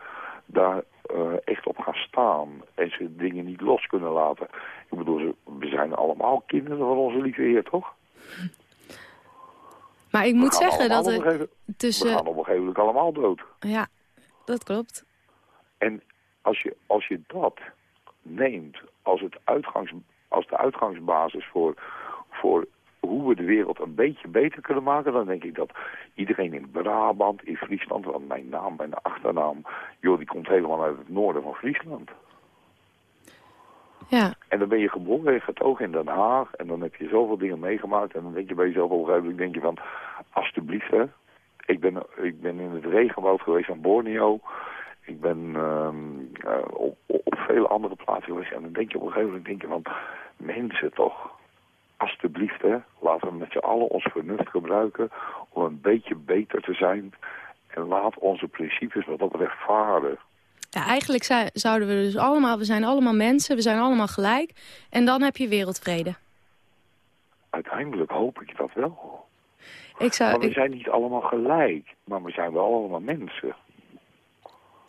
daar uh, echt op gaan staan en ze dingen niet los kunnen laten. Ik bedoel, we zijn allemaal kinderen van onze lieve heer, toch? Maar ik moet zeggen dat gegeven, tussen... We gaan op een gegeven moment allemaal dood. Ja, dat klopt. En als je, als je dat neemt als, het uitgangs, als de uitgangsbasis voor, voor hoe we de wereld een beetje beter kunnen maken, dan denk ik dat iedereen in Brabant, in Friesland, want mijn naam, mijn achternaam, joh, die komt helemaal uit het noorden van Friesland. Ja. En dan ben je geboren en getogen in Den Haag en dan heb je zoveel dingen meegemaakt en dan denk je bij jezelf op een gegeven moment, denk je van, alsjeblieft hè, ik ben, ik ben in het regenwoud geweest aan Borneo, ik ben um, uh, op, op vele andere plaatsen geweest en dan denk je op een gegeven moment, denk je van, mensen toch, alsjeblieft, hè, laten we met z'n allen ons vernuft gebruiken om een beetje beter te zijn. En laat onze principes wat dat betreft varen. Ja, eigenlijk zouden we dus allemaal, we zijn allemaal mensen, we zijn allemaal gelijk. En dan heb je wereldvrede. Uiteindelijk hoop ik dat wel. Ik zou, maar we ik... zijn niet allemaal gelijk, maar we zijn wel allemaal mensen.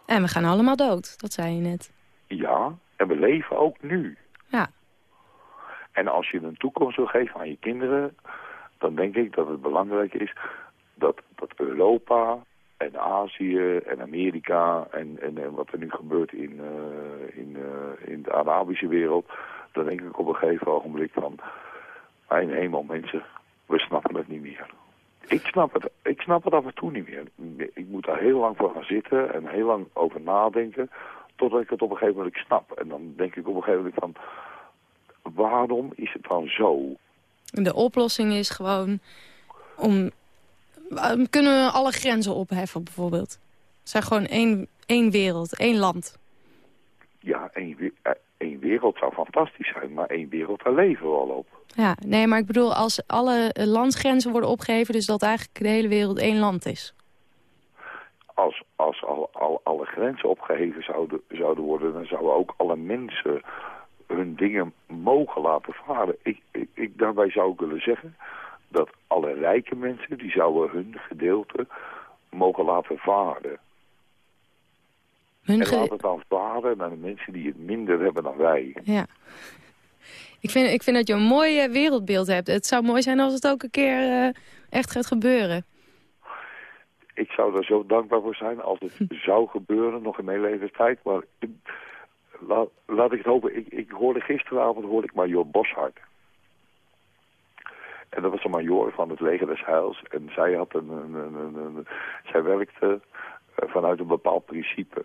En we gaan allemaal dood, dat zei je net. Ja, en we leven ook nu. Ja. En als je een toekomst wil geven aan je kinderen, dan denk ik dat het belangrijk is dat, dat Europa en Azië en Amerika en, en, wat er nu gebeurt in, uh, in, uh, in de Arabische wereld, dan denk ik op een gegeven ogenblik van, mijn hemel mensen, we snappen het niet meer. Ik snap het, ik snap het af en toe niet meer. Ik moet daar heel lang voor gaan zitten en heel lang over nadenken, totdat ik het op een gegeven moment snap. En dan denk ik op een gegeven moment van, waarom is het dan zo? De oplossing is gewoon om... Kunnen we alle grenzen opheffen bijvoorbeeld? Het zijn gewoon één, één wereld, één land. Ja, één, één wereld zou fantastisch zijn, maar één wereld, daar leven we al op. Ja, nee, maar ik bedoel, als alle landsgrenzen worden opgeheven... dus dat eigenlijk de hele wereld één land is. Als, als al, al, alle grenzen opgeheven zouden, zouden worden... dan zouden ook alle mensen hun dingen mogen laten varen. Ik, ik, ik, daarbij zou ik willen zeggen dat alle rijke mensen, die zouden hun gedeelte mogen laten varen. Hun en laat het dan varen naar de mensen die het minder hebben dan wij. Ja. Ik vind, ik vind dat je een mooi wereldbeeld hebt. Het zou mooi zijn als het ook een keer uh, echt gaat gebeuren. Ik zou er zo dankbaar voor zijn als het zou gebeuren, nog in mijn levenstijd. Maar laat, laat ik het hopen. Ik, ik hoorde gisteravond hoorde ik Major Boshart. En dat was een major van het leger des Heils. En zij, had een, een, een, zij werkte uh, vanuit een bepaald principe.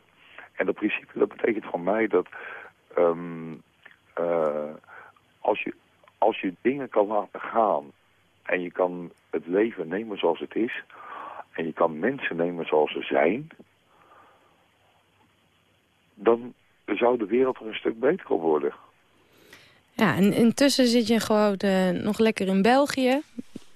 En dat principe dat betekent voor mij dat um, uh, als, je, als je dingen kan laten gaan en je kan het leven nemen zoals het is... en je kan mensen nemen zoals ze zijn... dan zou de wereld er een stuk beter op worden. Ja, en intussen zit je gewoon uh, nog lekker in België.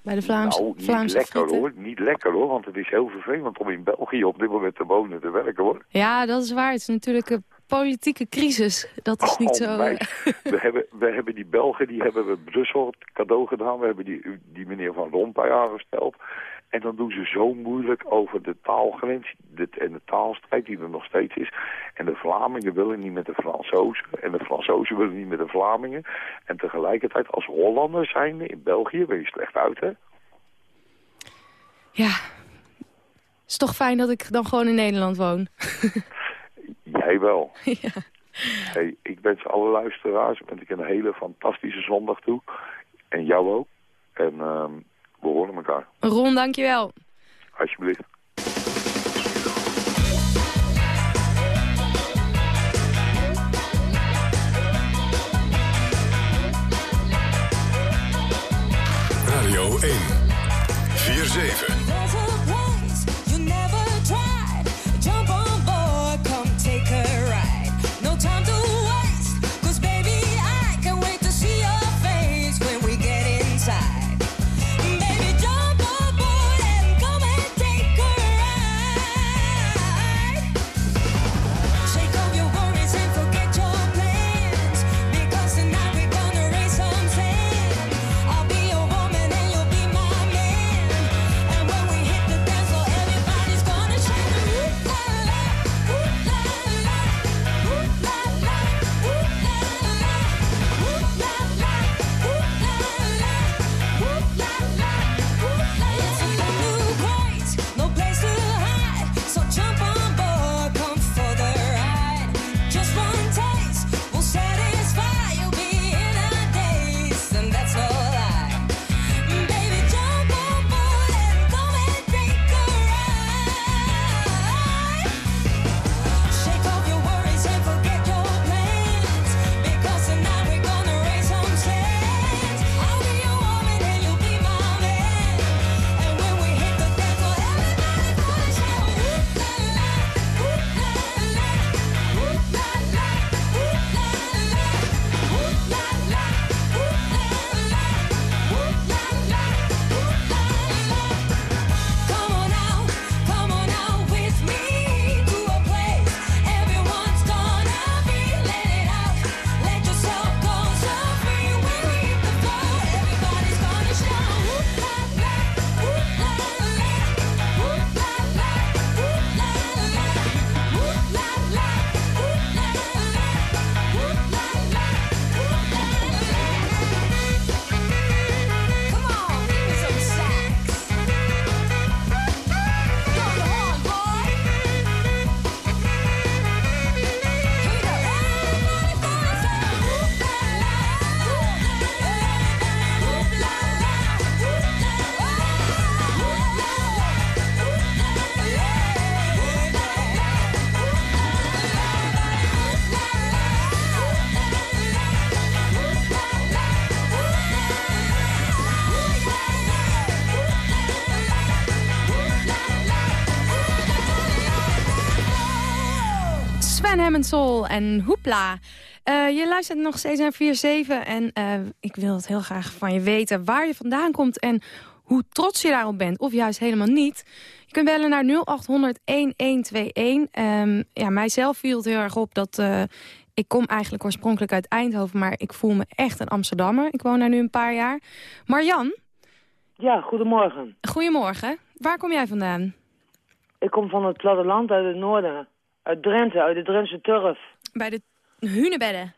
Bij de Vlaamse, nou, niet Vlaamse lekker hoor, niet lekker hoor, want het is heel vervelend om in België op dit moment te wonen en te werken hoor. Ja, dat is waar. Het is natuurlijk een politieke crisis. Dat is niet oh, zo... we, hebben, we hebben die Belgen, die hebben we Brussel het cadeau gedaan. We hebben die, die meneer Van Rompuy aangesteld. En dan doen ze zo moeilijk over de taalgrens en de taalstrijd die er nog steeds is. En de Vlamingen willen niet met de Fransozen. En de Fransozen willen niet met de Vlamingen. En tegelijkertijd als Hollander zijn in België ben je slecht uit, hè? Ja. Het is toch fijn dat ik dan gewoon in Nederland woon. Jij wel. Ja. Hey, ik wens alle luisteraars ik een hele fantastische zondag toe. En jou ook. En... Uh, we horen elkaar. Ron, dankjewel. Alsjeblieft. Radio 1. 4-7. Soul en Hoepla. Uh, je luistert nog steeds naar 4-7 en uh, ik wil het heel graag van je weten waar je vandaan komt en hoe trots je daarop bent. Of juist helemaal niet. Je kunt bellen naar 0800-1121. Um, ja, mijzelf viel het heel erg op dat... Uh, ik kom eigenlijk oorspronkelijk uit Eindhoven, maar ik voel me echt een Amsterdammer. Ik woon daar nu een paar jaar. Marjan? Ja, goedemorgen. Goedemorgen. Waar kom jij vandaan? Ik kom van het platteland uit het noorden. Uit Drenthe, uit de Drentse turf. Bij de hunebedden?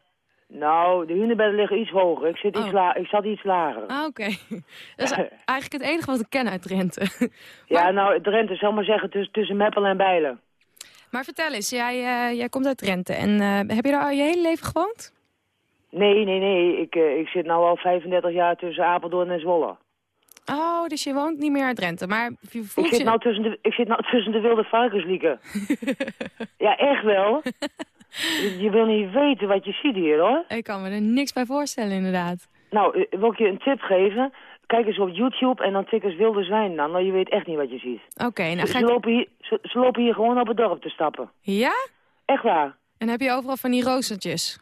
Nou, de hunebedden liggen iets hoger. Ik, zit iets oh. ik zat iets lager. Ah, oké. Dat is eigenlijk het enige wat ik ken uit Drenthe. Ja, nou, Drenthe, zal maar zeggen, tussen, tussen Meppel en Bijlen. Maar vertel eens, jij, uh, jij komt uit Drenthe. En uh, heb je daar al je hele leven gewoond? Nee, nee, nee. Ik, uh, ik zit nu al 35 jaar tussen Apeldoorn en Zwolle. Oh, dus je woont niet meer uit Drenthe, maar je voelt ik zit, nou tussen de, ik zit nou tussen de wilde varkenslieken. ja, echt wel. je wil niet weten wat je ziet hier, hoor. Ik kan me er niks bij voorstellen, inderdaad. Nou, eh, wil ik je een tip geven? kijk eens op YouTube en dan tik eens wilde zwijn dan. Nou, je weet echt niet wat je ziet. Oké, nou ze, ga ik... lopen hier, ze, ze lopen hier gewoon op het dorp te stappen. Ja? Echt waar. En heb je overal van die roostertjes?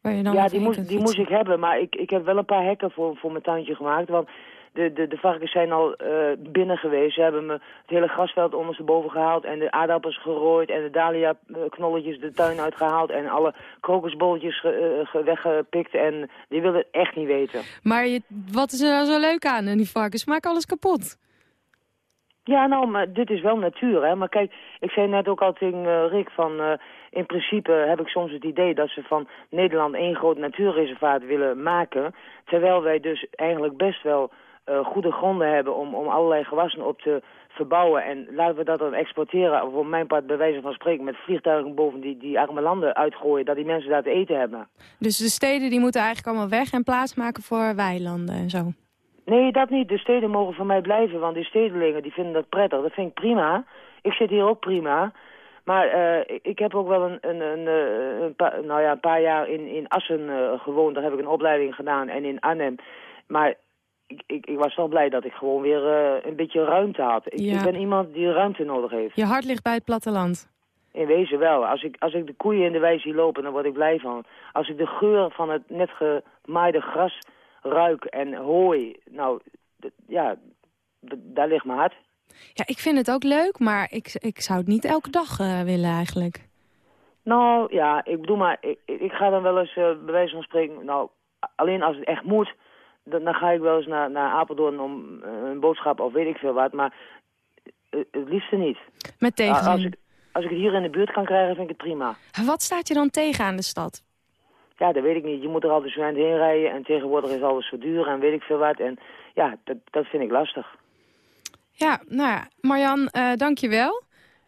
Waar je dan ja, die, moest, die moest ik hebben, maar ik, ik heb wel een paar hekken voor, voor mijn tuintje gemaakt. Want de, de, de varkens zijn al eh, binnen geweest. Ze hebben me het hele grasveld ondersteboven gehaald en de aardappels gerooid en de dahlia-knolletjes de tuin uitgehaald en alle krokusbolletjes ge- eh, ge- weggepikt en die willen het echt niet weten. Maar je, wat is er nou zo leuk aan? En die varkens maken alles kapot. Ja, nou, maar dit is wel natuur, hè. Maar kijk, ik zei net ook al tegen eh, Rick van... eh, in principe heb ik soms het idee dat ze van Nederland één groot natuurreservaat willen maken. Terwijl wij dus eigenlijk best wel eh, goede gronden hebben om, om allerlei gewassen op te verbouwen. En laten we dat dan exporteren, of op mijn part bij wijze van spreken... met vliegtuigen boven die, die arme landen uitgooien, dat die mensen daar te eten hebben. Dus de steden die moeten eigenlijk allemaal weg en plaatsmaken voor weilanden en zo. Nee, dat niet. De steden mogen van mij blijven, want die stedelingen die vinden dat prettig. Dat vind ik prima. Ik zit hier ook prima. Maar eh, ik, heb ook wel een, een, een, eh, een, paar, nou ja, een paar jaar in, in Assen gewoond. Daar heb ik een opleiding gedaan en in Arnhem. Maar ik, ik, ik was wel blij dat ik gewoon weer eh, een beetje ruimte had. Ik, Ja. ik ben iemand die ruimte nodig heeft. Je hart ligt bij het platteland. In wezen wel. Als ik, als ik de koeien in de wei zie lopen, dan word ik blij van. Als ik de geur van het net gemaaide gras ruik en hooi, nou, ja, daar ligt mijn hart. Ja, ik vind het ook leuk, maar ik, ik zou het niet elke dag eh, willen eigenlijk. Nou, ja, ik bedoel maar, ik, ik ik ga dan wel eens, eh, bij wijze van spreken, nou, alleen als het echt moet, dan, dan ga ik wel eens naar, naar Apeldoorn om eh, een boodschap of weet ik veel wat, maar het liefste niet. Met Ja, als, tegenzin. ik, als ik het hier in de buurt kan krijgen, vind ik het prima. Wat staat je dan tegen aan de stad? Ja, dat weet ik niet. Je moet er altijd zo heen rijden en tegenwoordig is alles zo duur en weet ik veel wat. En ja, dat, dat vind ik lastig. Ja, nou ja, Marjan, eh dank je wel.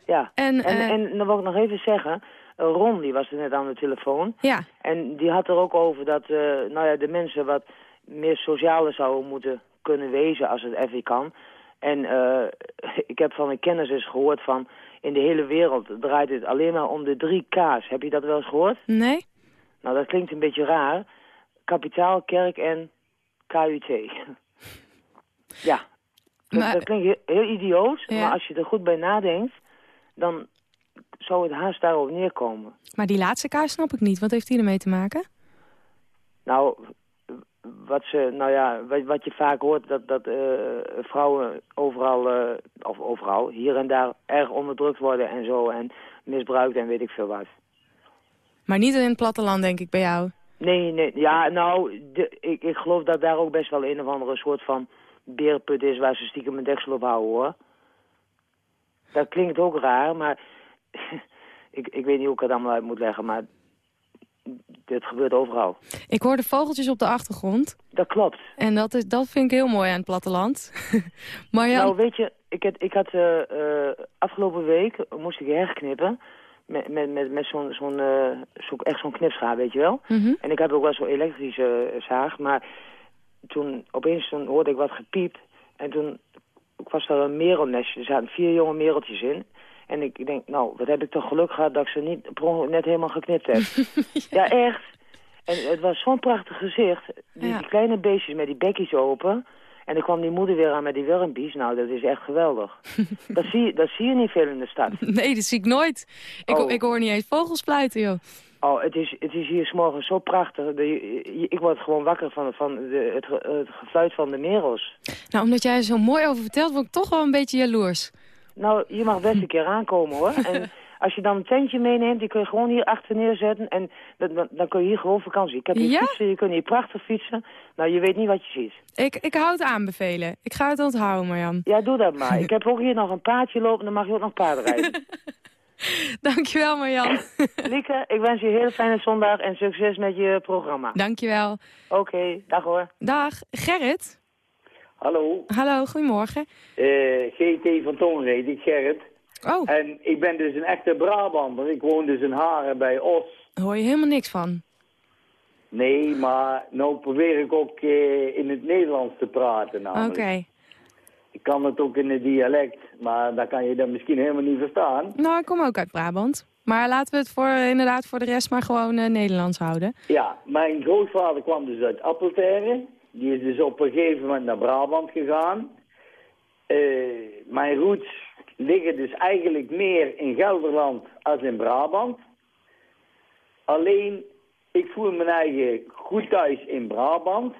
Ja, En, en, eh, en dan wil ik nog even zeggen, Ron die was er net aan de telefoon. Ja, En die had er ook over dat nou ja, de mensen wat meer socialer zouden moeten kunnen wezen als het even kan. En eh, ik heb van een kennis eens gehoord van in de hele wereld draait het alleen maar om de drie K's. Heb je dat wel eens gehoord? nee? Nou, dat klinkt een beetje raar. Kapitaal, kerk en KUT. ja, dat, Maar- dat klinkt heel, idioot, Ja. maar als je er goed bij nadenkt, dan zou het haast daarop neerkomen. Maar die laatste kaart snap ik niet. Wat heeft die ermee te maken? Nou, wat, ze, nou ja, wat, wat je vaak hoort, dat, dat eh, vrouwen overal, eh, of overal, hier en daar erg onderdrukt worden en zo, en misbruikt en weet ik veel wat. Maar niet in het platteland, denk ik, bij jou. Nee, nee, ja, nou, de, ik, ik geloof dat daar ook best wel een of andere soort van berenput is waar ze stiekem een deksel op houden, hoor. Dat klinkt ook raar, maar ik, ik weet niet hoe ik het allemaal uit moet leggen, maar dit gebeurt overal. Ik hoorde vogeltjes op de achtergrond. Dat klopt. En dat, is, dat vind ik heel mooi aan het platteland. Marjan, Nou, weet je, ik had, ik had eh, eh, afgelopen week moest ik herknippen met, met, met, met zo'n zo'n eh, zo, echt zo'n knipschaar, weet je wel. Mhm. En ik heb ook wel zo'n elektrische zaag, maar toen opeens toen hoorde ik wat gepiept en toen was er een merelnestje. Er zaten vier jonge mereltjes in. En ik denk, nou, wat heb ik toch geluk gehad dat ik ze niet net helemaal geknipt heb. ja. echt. En het was zo'n prachtig gezicht. Die, Ja. die kleine beestjes met die bekjes open. En dan kwam die moeder weer aan met die wurmpies. Nou, dat is echt geweldig. dat, zie, je- dat zie je niet veel in de stad. nee, dat zie ik nooit. Ik, Oh. ik hoor niet eens vogels fluiten, joh. Oh, het is, het is hier 's morgens zo prachtig. De- ik word gewoon wakker van, van de, het, het gefluit van de merels. Nou, omdat jij er zo mooi over vertelt, word ik toch wel een beetje jaloers. Nou, je mag best een keer aankomen hoor. En als je dan een tentje meeneemt, die kun je gewoon hier achter neerzetten. En dan, dan, kun je hier gewoon vakantie. Ik heb hier Ja? fietsen, je kunt hier prachtig fietsen. Nou, je weet niet wat je ziet. Ik, ik hou het aanbevelen. Ik ga het onthouden, Marjan. Ja, doe dat maar. ik heb ook hier nog een paardje lopen, dan mag je ook nog paarden rijden. Dankjewel, Marjan. Lieke, ik wens je een hele fijne zondag en succes met je programma. Dankjewel. Oké, dag hoor. Dag, Gerrit. Hallo, Hallo, goedemorgen. eh, GT van Toonreed, ik Gerrit. Oh, En ik ben dus een echte Brabander. Ik woon dus in Haren bij Os. daar hoor je helemaal niks van. Nee, maar nou probeer ik ook eh, in het Nederlands te praten Oké. Ik kan het ook in het dialect, maar dan kan je dat misschien helemaal niet verstaan. Nou, ik kom ook uit Brabant. Maar laten we het voor, inderdaad voor de rest maar gewoon eh, Nederlands houden. Ja, mijn grootvader kwam dus uit Appelterre. Die is dus op een gegeven moment naar Brabant gegaan. mijn roots liggen dus eigenlijk meer in Gelderland als in Brabant. Alleen, ik voel mijn eigen goed thuis in Brabant,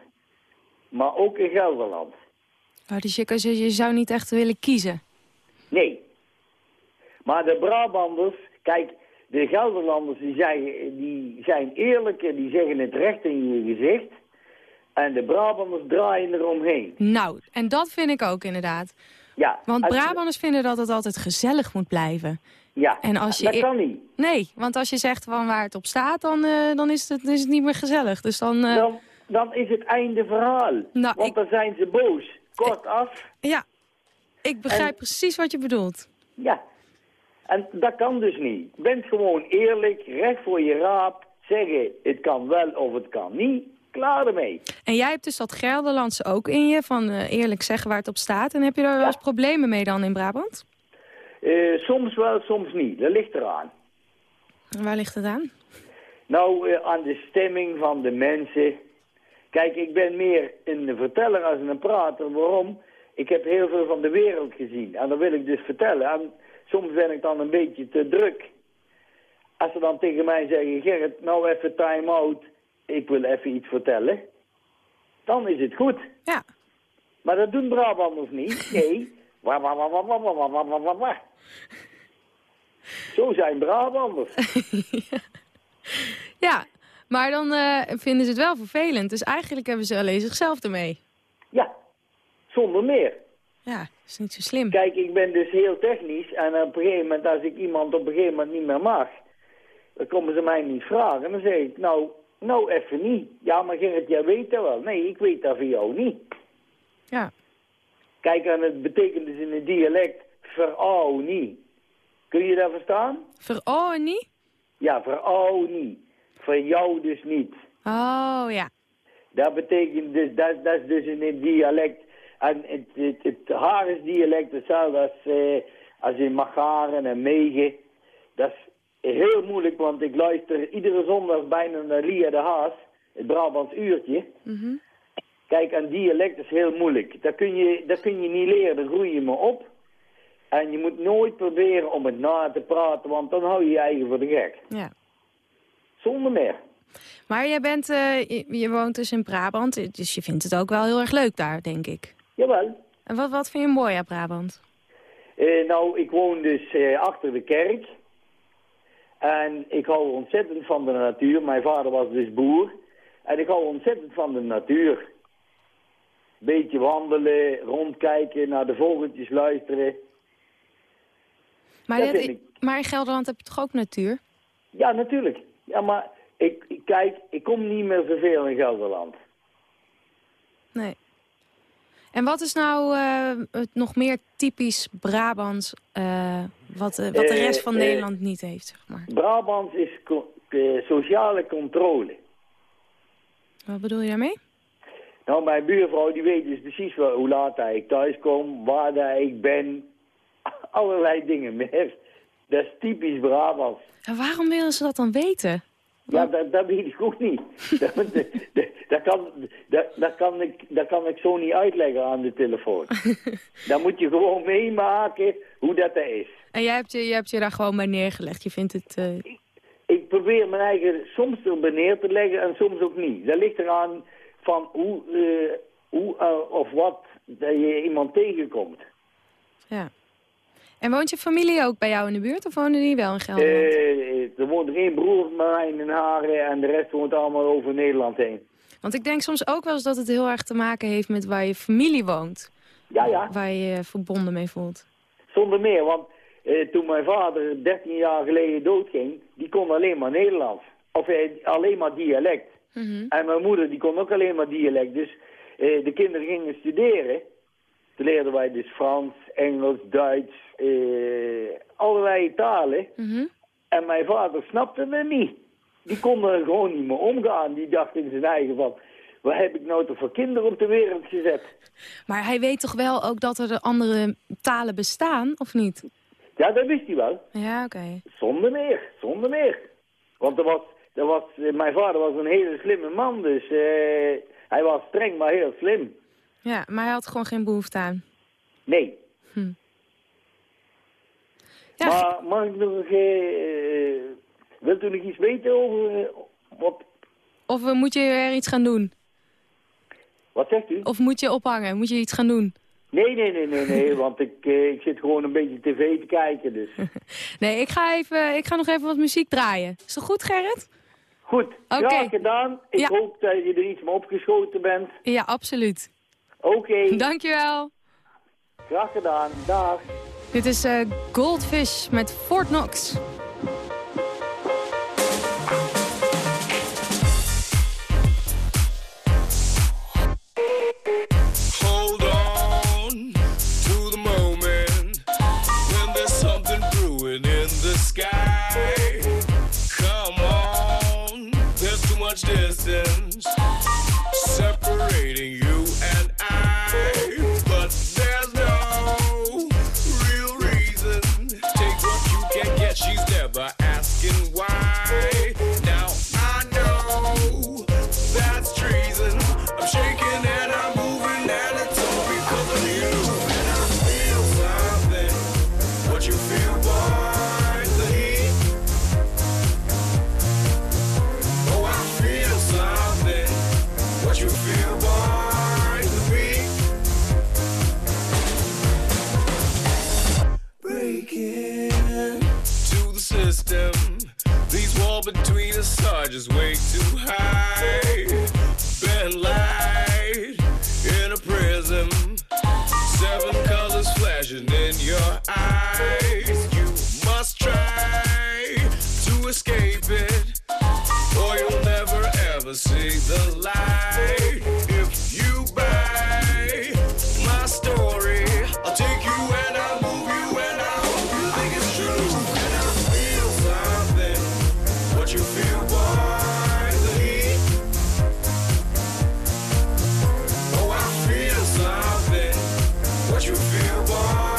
maar ook in Gelderland. Oh, dus je, je zou niet echt willen kiezen? Nee. Maar de Brabanders, kijk, de Gelderlanders die zijn, die zijn eerlijk en die zeggen het recht in je gezicht. En de Brabanders draaien eromheen. Nou, en dat vind ik ook inderdaad. Ja. Want Brabanders vinden dat het altijd gezellig moet blijven. Ja, en als je dat kan niet. Nee, want als je zegt van waar het op staat, dan, uh, dan is, het, is het niet meer gezellig. Dus dan, uh... dan, dan is het einde verhaal. Nou, want ik... dan zijn ze boos. Kort af. Ja, ik begrijp precies wat je bedoelt. Ja, en dat kan dus niet. Bent gewoon eerlijk, recht voor je raap, zeggen het kan wel of het kan niet. Klaar ermee. En jij hebt dus dat Gelderlandse ook in je, van uh, eerlijk zeggen waar het op staat. En heb je daar wel eens problemen mee dan in Brabant? Uh, soms wel, soms niet. Dat ligt eraan. Waar ligt het aan? Nou, uh, aan de stemming van de mensen. Kijk, ik ben meer een verteller als een prater. Waarom? Ik heb heel veel van de wereld gezien. En dat wil ik dus vertellen. En soms ben ik dan een beetje te druk. Als ze dan tegen mij zeggen, Gerrit, nou even time out. Ik wil even iets vertellen. Dan is het goed. Ja. Maar dat doen Brabanders niet. Nee. Wa, wa, wa, wa, wa, wa, wa, wa, wa, wa. Zo zijn Brabanders. ja, maar dan uh, vinden ze het wel vervelend. Dus eigenlijk hebben ze alleen zichzelf ermee. Ja, zonder meer. Ja, dat is niet zo slim. Kijk, ik ben dus heel technisch. En op een gegeven moment, als ik iemand op een gegeven moment niet meer mag... dan komen ze mij niet vragen. En dan zeg ik, nou, nou even niet. Ja, maar Gerrit, jij weet dat wel. Nee, ik weet dat voor jou niet. Ja. Kijk, en het betekent dus in het dialect verouw niet. Kun je dat verstaan? Verouw niet? Ja, verouw niet. Voor jou dus niet. Oh, ja. Dat betekent dus, dat, dat is dus in het dialect. En het, het, het dialect hetzelfde als, eh, als in Magaren en Megen. Dat is heel moeilijk, want ik luister iedere zondag bijna naar Lia de Haas, het Brabants uurtje. Mm -hmm. Kijk, een dialect is heel moeilijk. Dat kun je, dat kun je niet leren, daar groei je maar op. En je moet nooit proberen om het na te praten, want dan hou je je eigen voor de gek. Ja. Zonder meer. Maar jij bent, uh, je, je, woont dus in Brabant, dus je vindt het ook wel heel erg leuk daar, denk ik. Jawel. En wat, wat vind je mooi aan Brabant? Uh, nou, ik woon dus uh, achter de kerk. En ik hou ontzettend van de natuur. Mijn vader was dus boer. En ik hou ontzettend van de natuur. Beetje wandelen, rondkijken, naar de vogeltjes luisteren. Maar, dit, ik... maar in Gelderland heb je toch ook natuur? Ja, natuurlijk. Ja, maar ik, ik, kijk, ik kom niet meer zoveel in Gelderland. Nee. En wat is nou uh, het nog meer typisch Brabants, uh, wat, uh, wat de rest van Nederland niet heeft, zeg maar? Brabants is co sociale controle. Wat bedoel je daarmee? Nou, mijn buurvrouw die weet dus precies wel hoe laat ik thuis kom, waar ik ben, allerlei dingen meer. Dat is typisch Brabants. En waarom willen ze dat dan weten? Ja, dat, dat weet ik ook niet. dat, dat, dat, kan, dat, dat, kan ik, dat kan ik zo niet uitleggen aan de telefoon. Dan moet je gewoon meemaken hoe dat er is. En jij hebt je, jij hebt je daar gewoon bij neergelegd? Je vindt het... Uh... Ik, ik, probeer mijn eigen soms erbij neer te leggen en soms ook niet. Dat ligt eraan van hoe, uh, hoe uh, of wat dat je iemand tegenkomt. Ja. En woont je familie ook bij jou in de buurt of wonen die wel in Gelderland? Uh, er woont er één broer van mij in Haren en de rest woont allemaal over Nederland heen. Want ik denk soms ook wel eens dat het heel erg te maken heeft met waar je familie woont. Ja, ja. Waar je je verbonden mee voelt. Zonder meer, want uh, toen mijn vader 13 jaar geleden doodging, die kon alleen maar Nederlands. Of uh, alleen maar dialect. Mm -hmm. En mijn moeder die kon ook alleen maar dialect. Dus de kinderen gingen studeren. Toen leerden wij dus Frans, Engels, Duits, allerlei talen. Mm -hmm. En mijn vader snapte het niet. Die kon er gewoon niet meer omgaan. Die dacht in zijn eigen van, wat heb ik nou toch voor kinderen op de wereld gezet? Maar hij weet toch wel ook dat er andere talen bestaan, of niet? Ja, dat wist hij wel. Ja, oké. Okay. Zonder meer, zonder meer. Want er was, er was, mijn vader was een hele slimme man, dus... Uh, Hij was streng, maar heel slim. Ja, maar hij had gewoon geen behoefte aan. Nee. Ja, maar mag ik nog... Uh, wilt u nog iets weten over... Uh, wat... Of moet je er iets gaan doen? Wat zegt u? Of moet je ophangen? Moet je iets gaan doen? Nee, nee, nee, nee, nee, want ik, uh, ik zit gewoon een beetje tv te kijken, dus. nee, ik ga, even, ik ga nog even wat muziek draaien. Is dat goed, Gerrit? Goed, okay. graag gedaan. Ik ja. hoop dat je er iets mee opgeschoten bent. Ja, absoluut. Oké. Okay. Dankjewel. Graag gedaan. Dag. Dit is uh, Goldfish met Fort Knox. You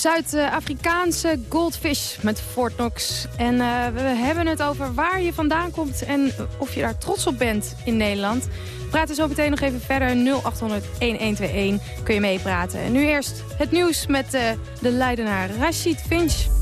Zuid-Afrikaanse Goldfish met Fort Knox. En eh, we hebben het over waar je vandaan komt en of je daar trots op bent in Nederland. We praten zo meteen nog even verder. 0800-1121 kun je meepraten. En nu eerst het nieuws met eh, de Leidenaar Rashid Finch.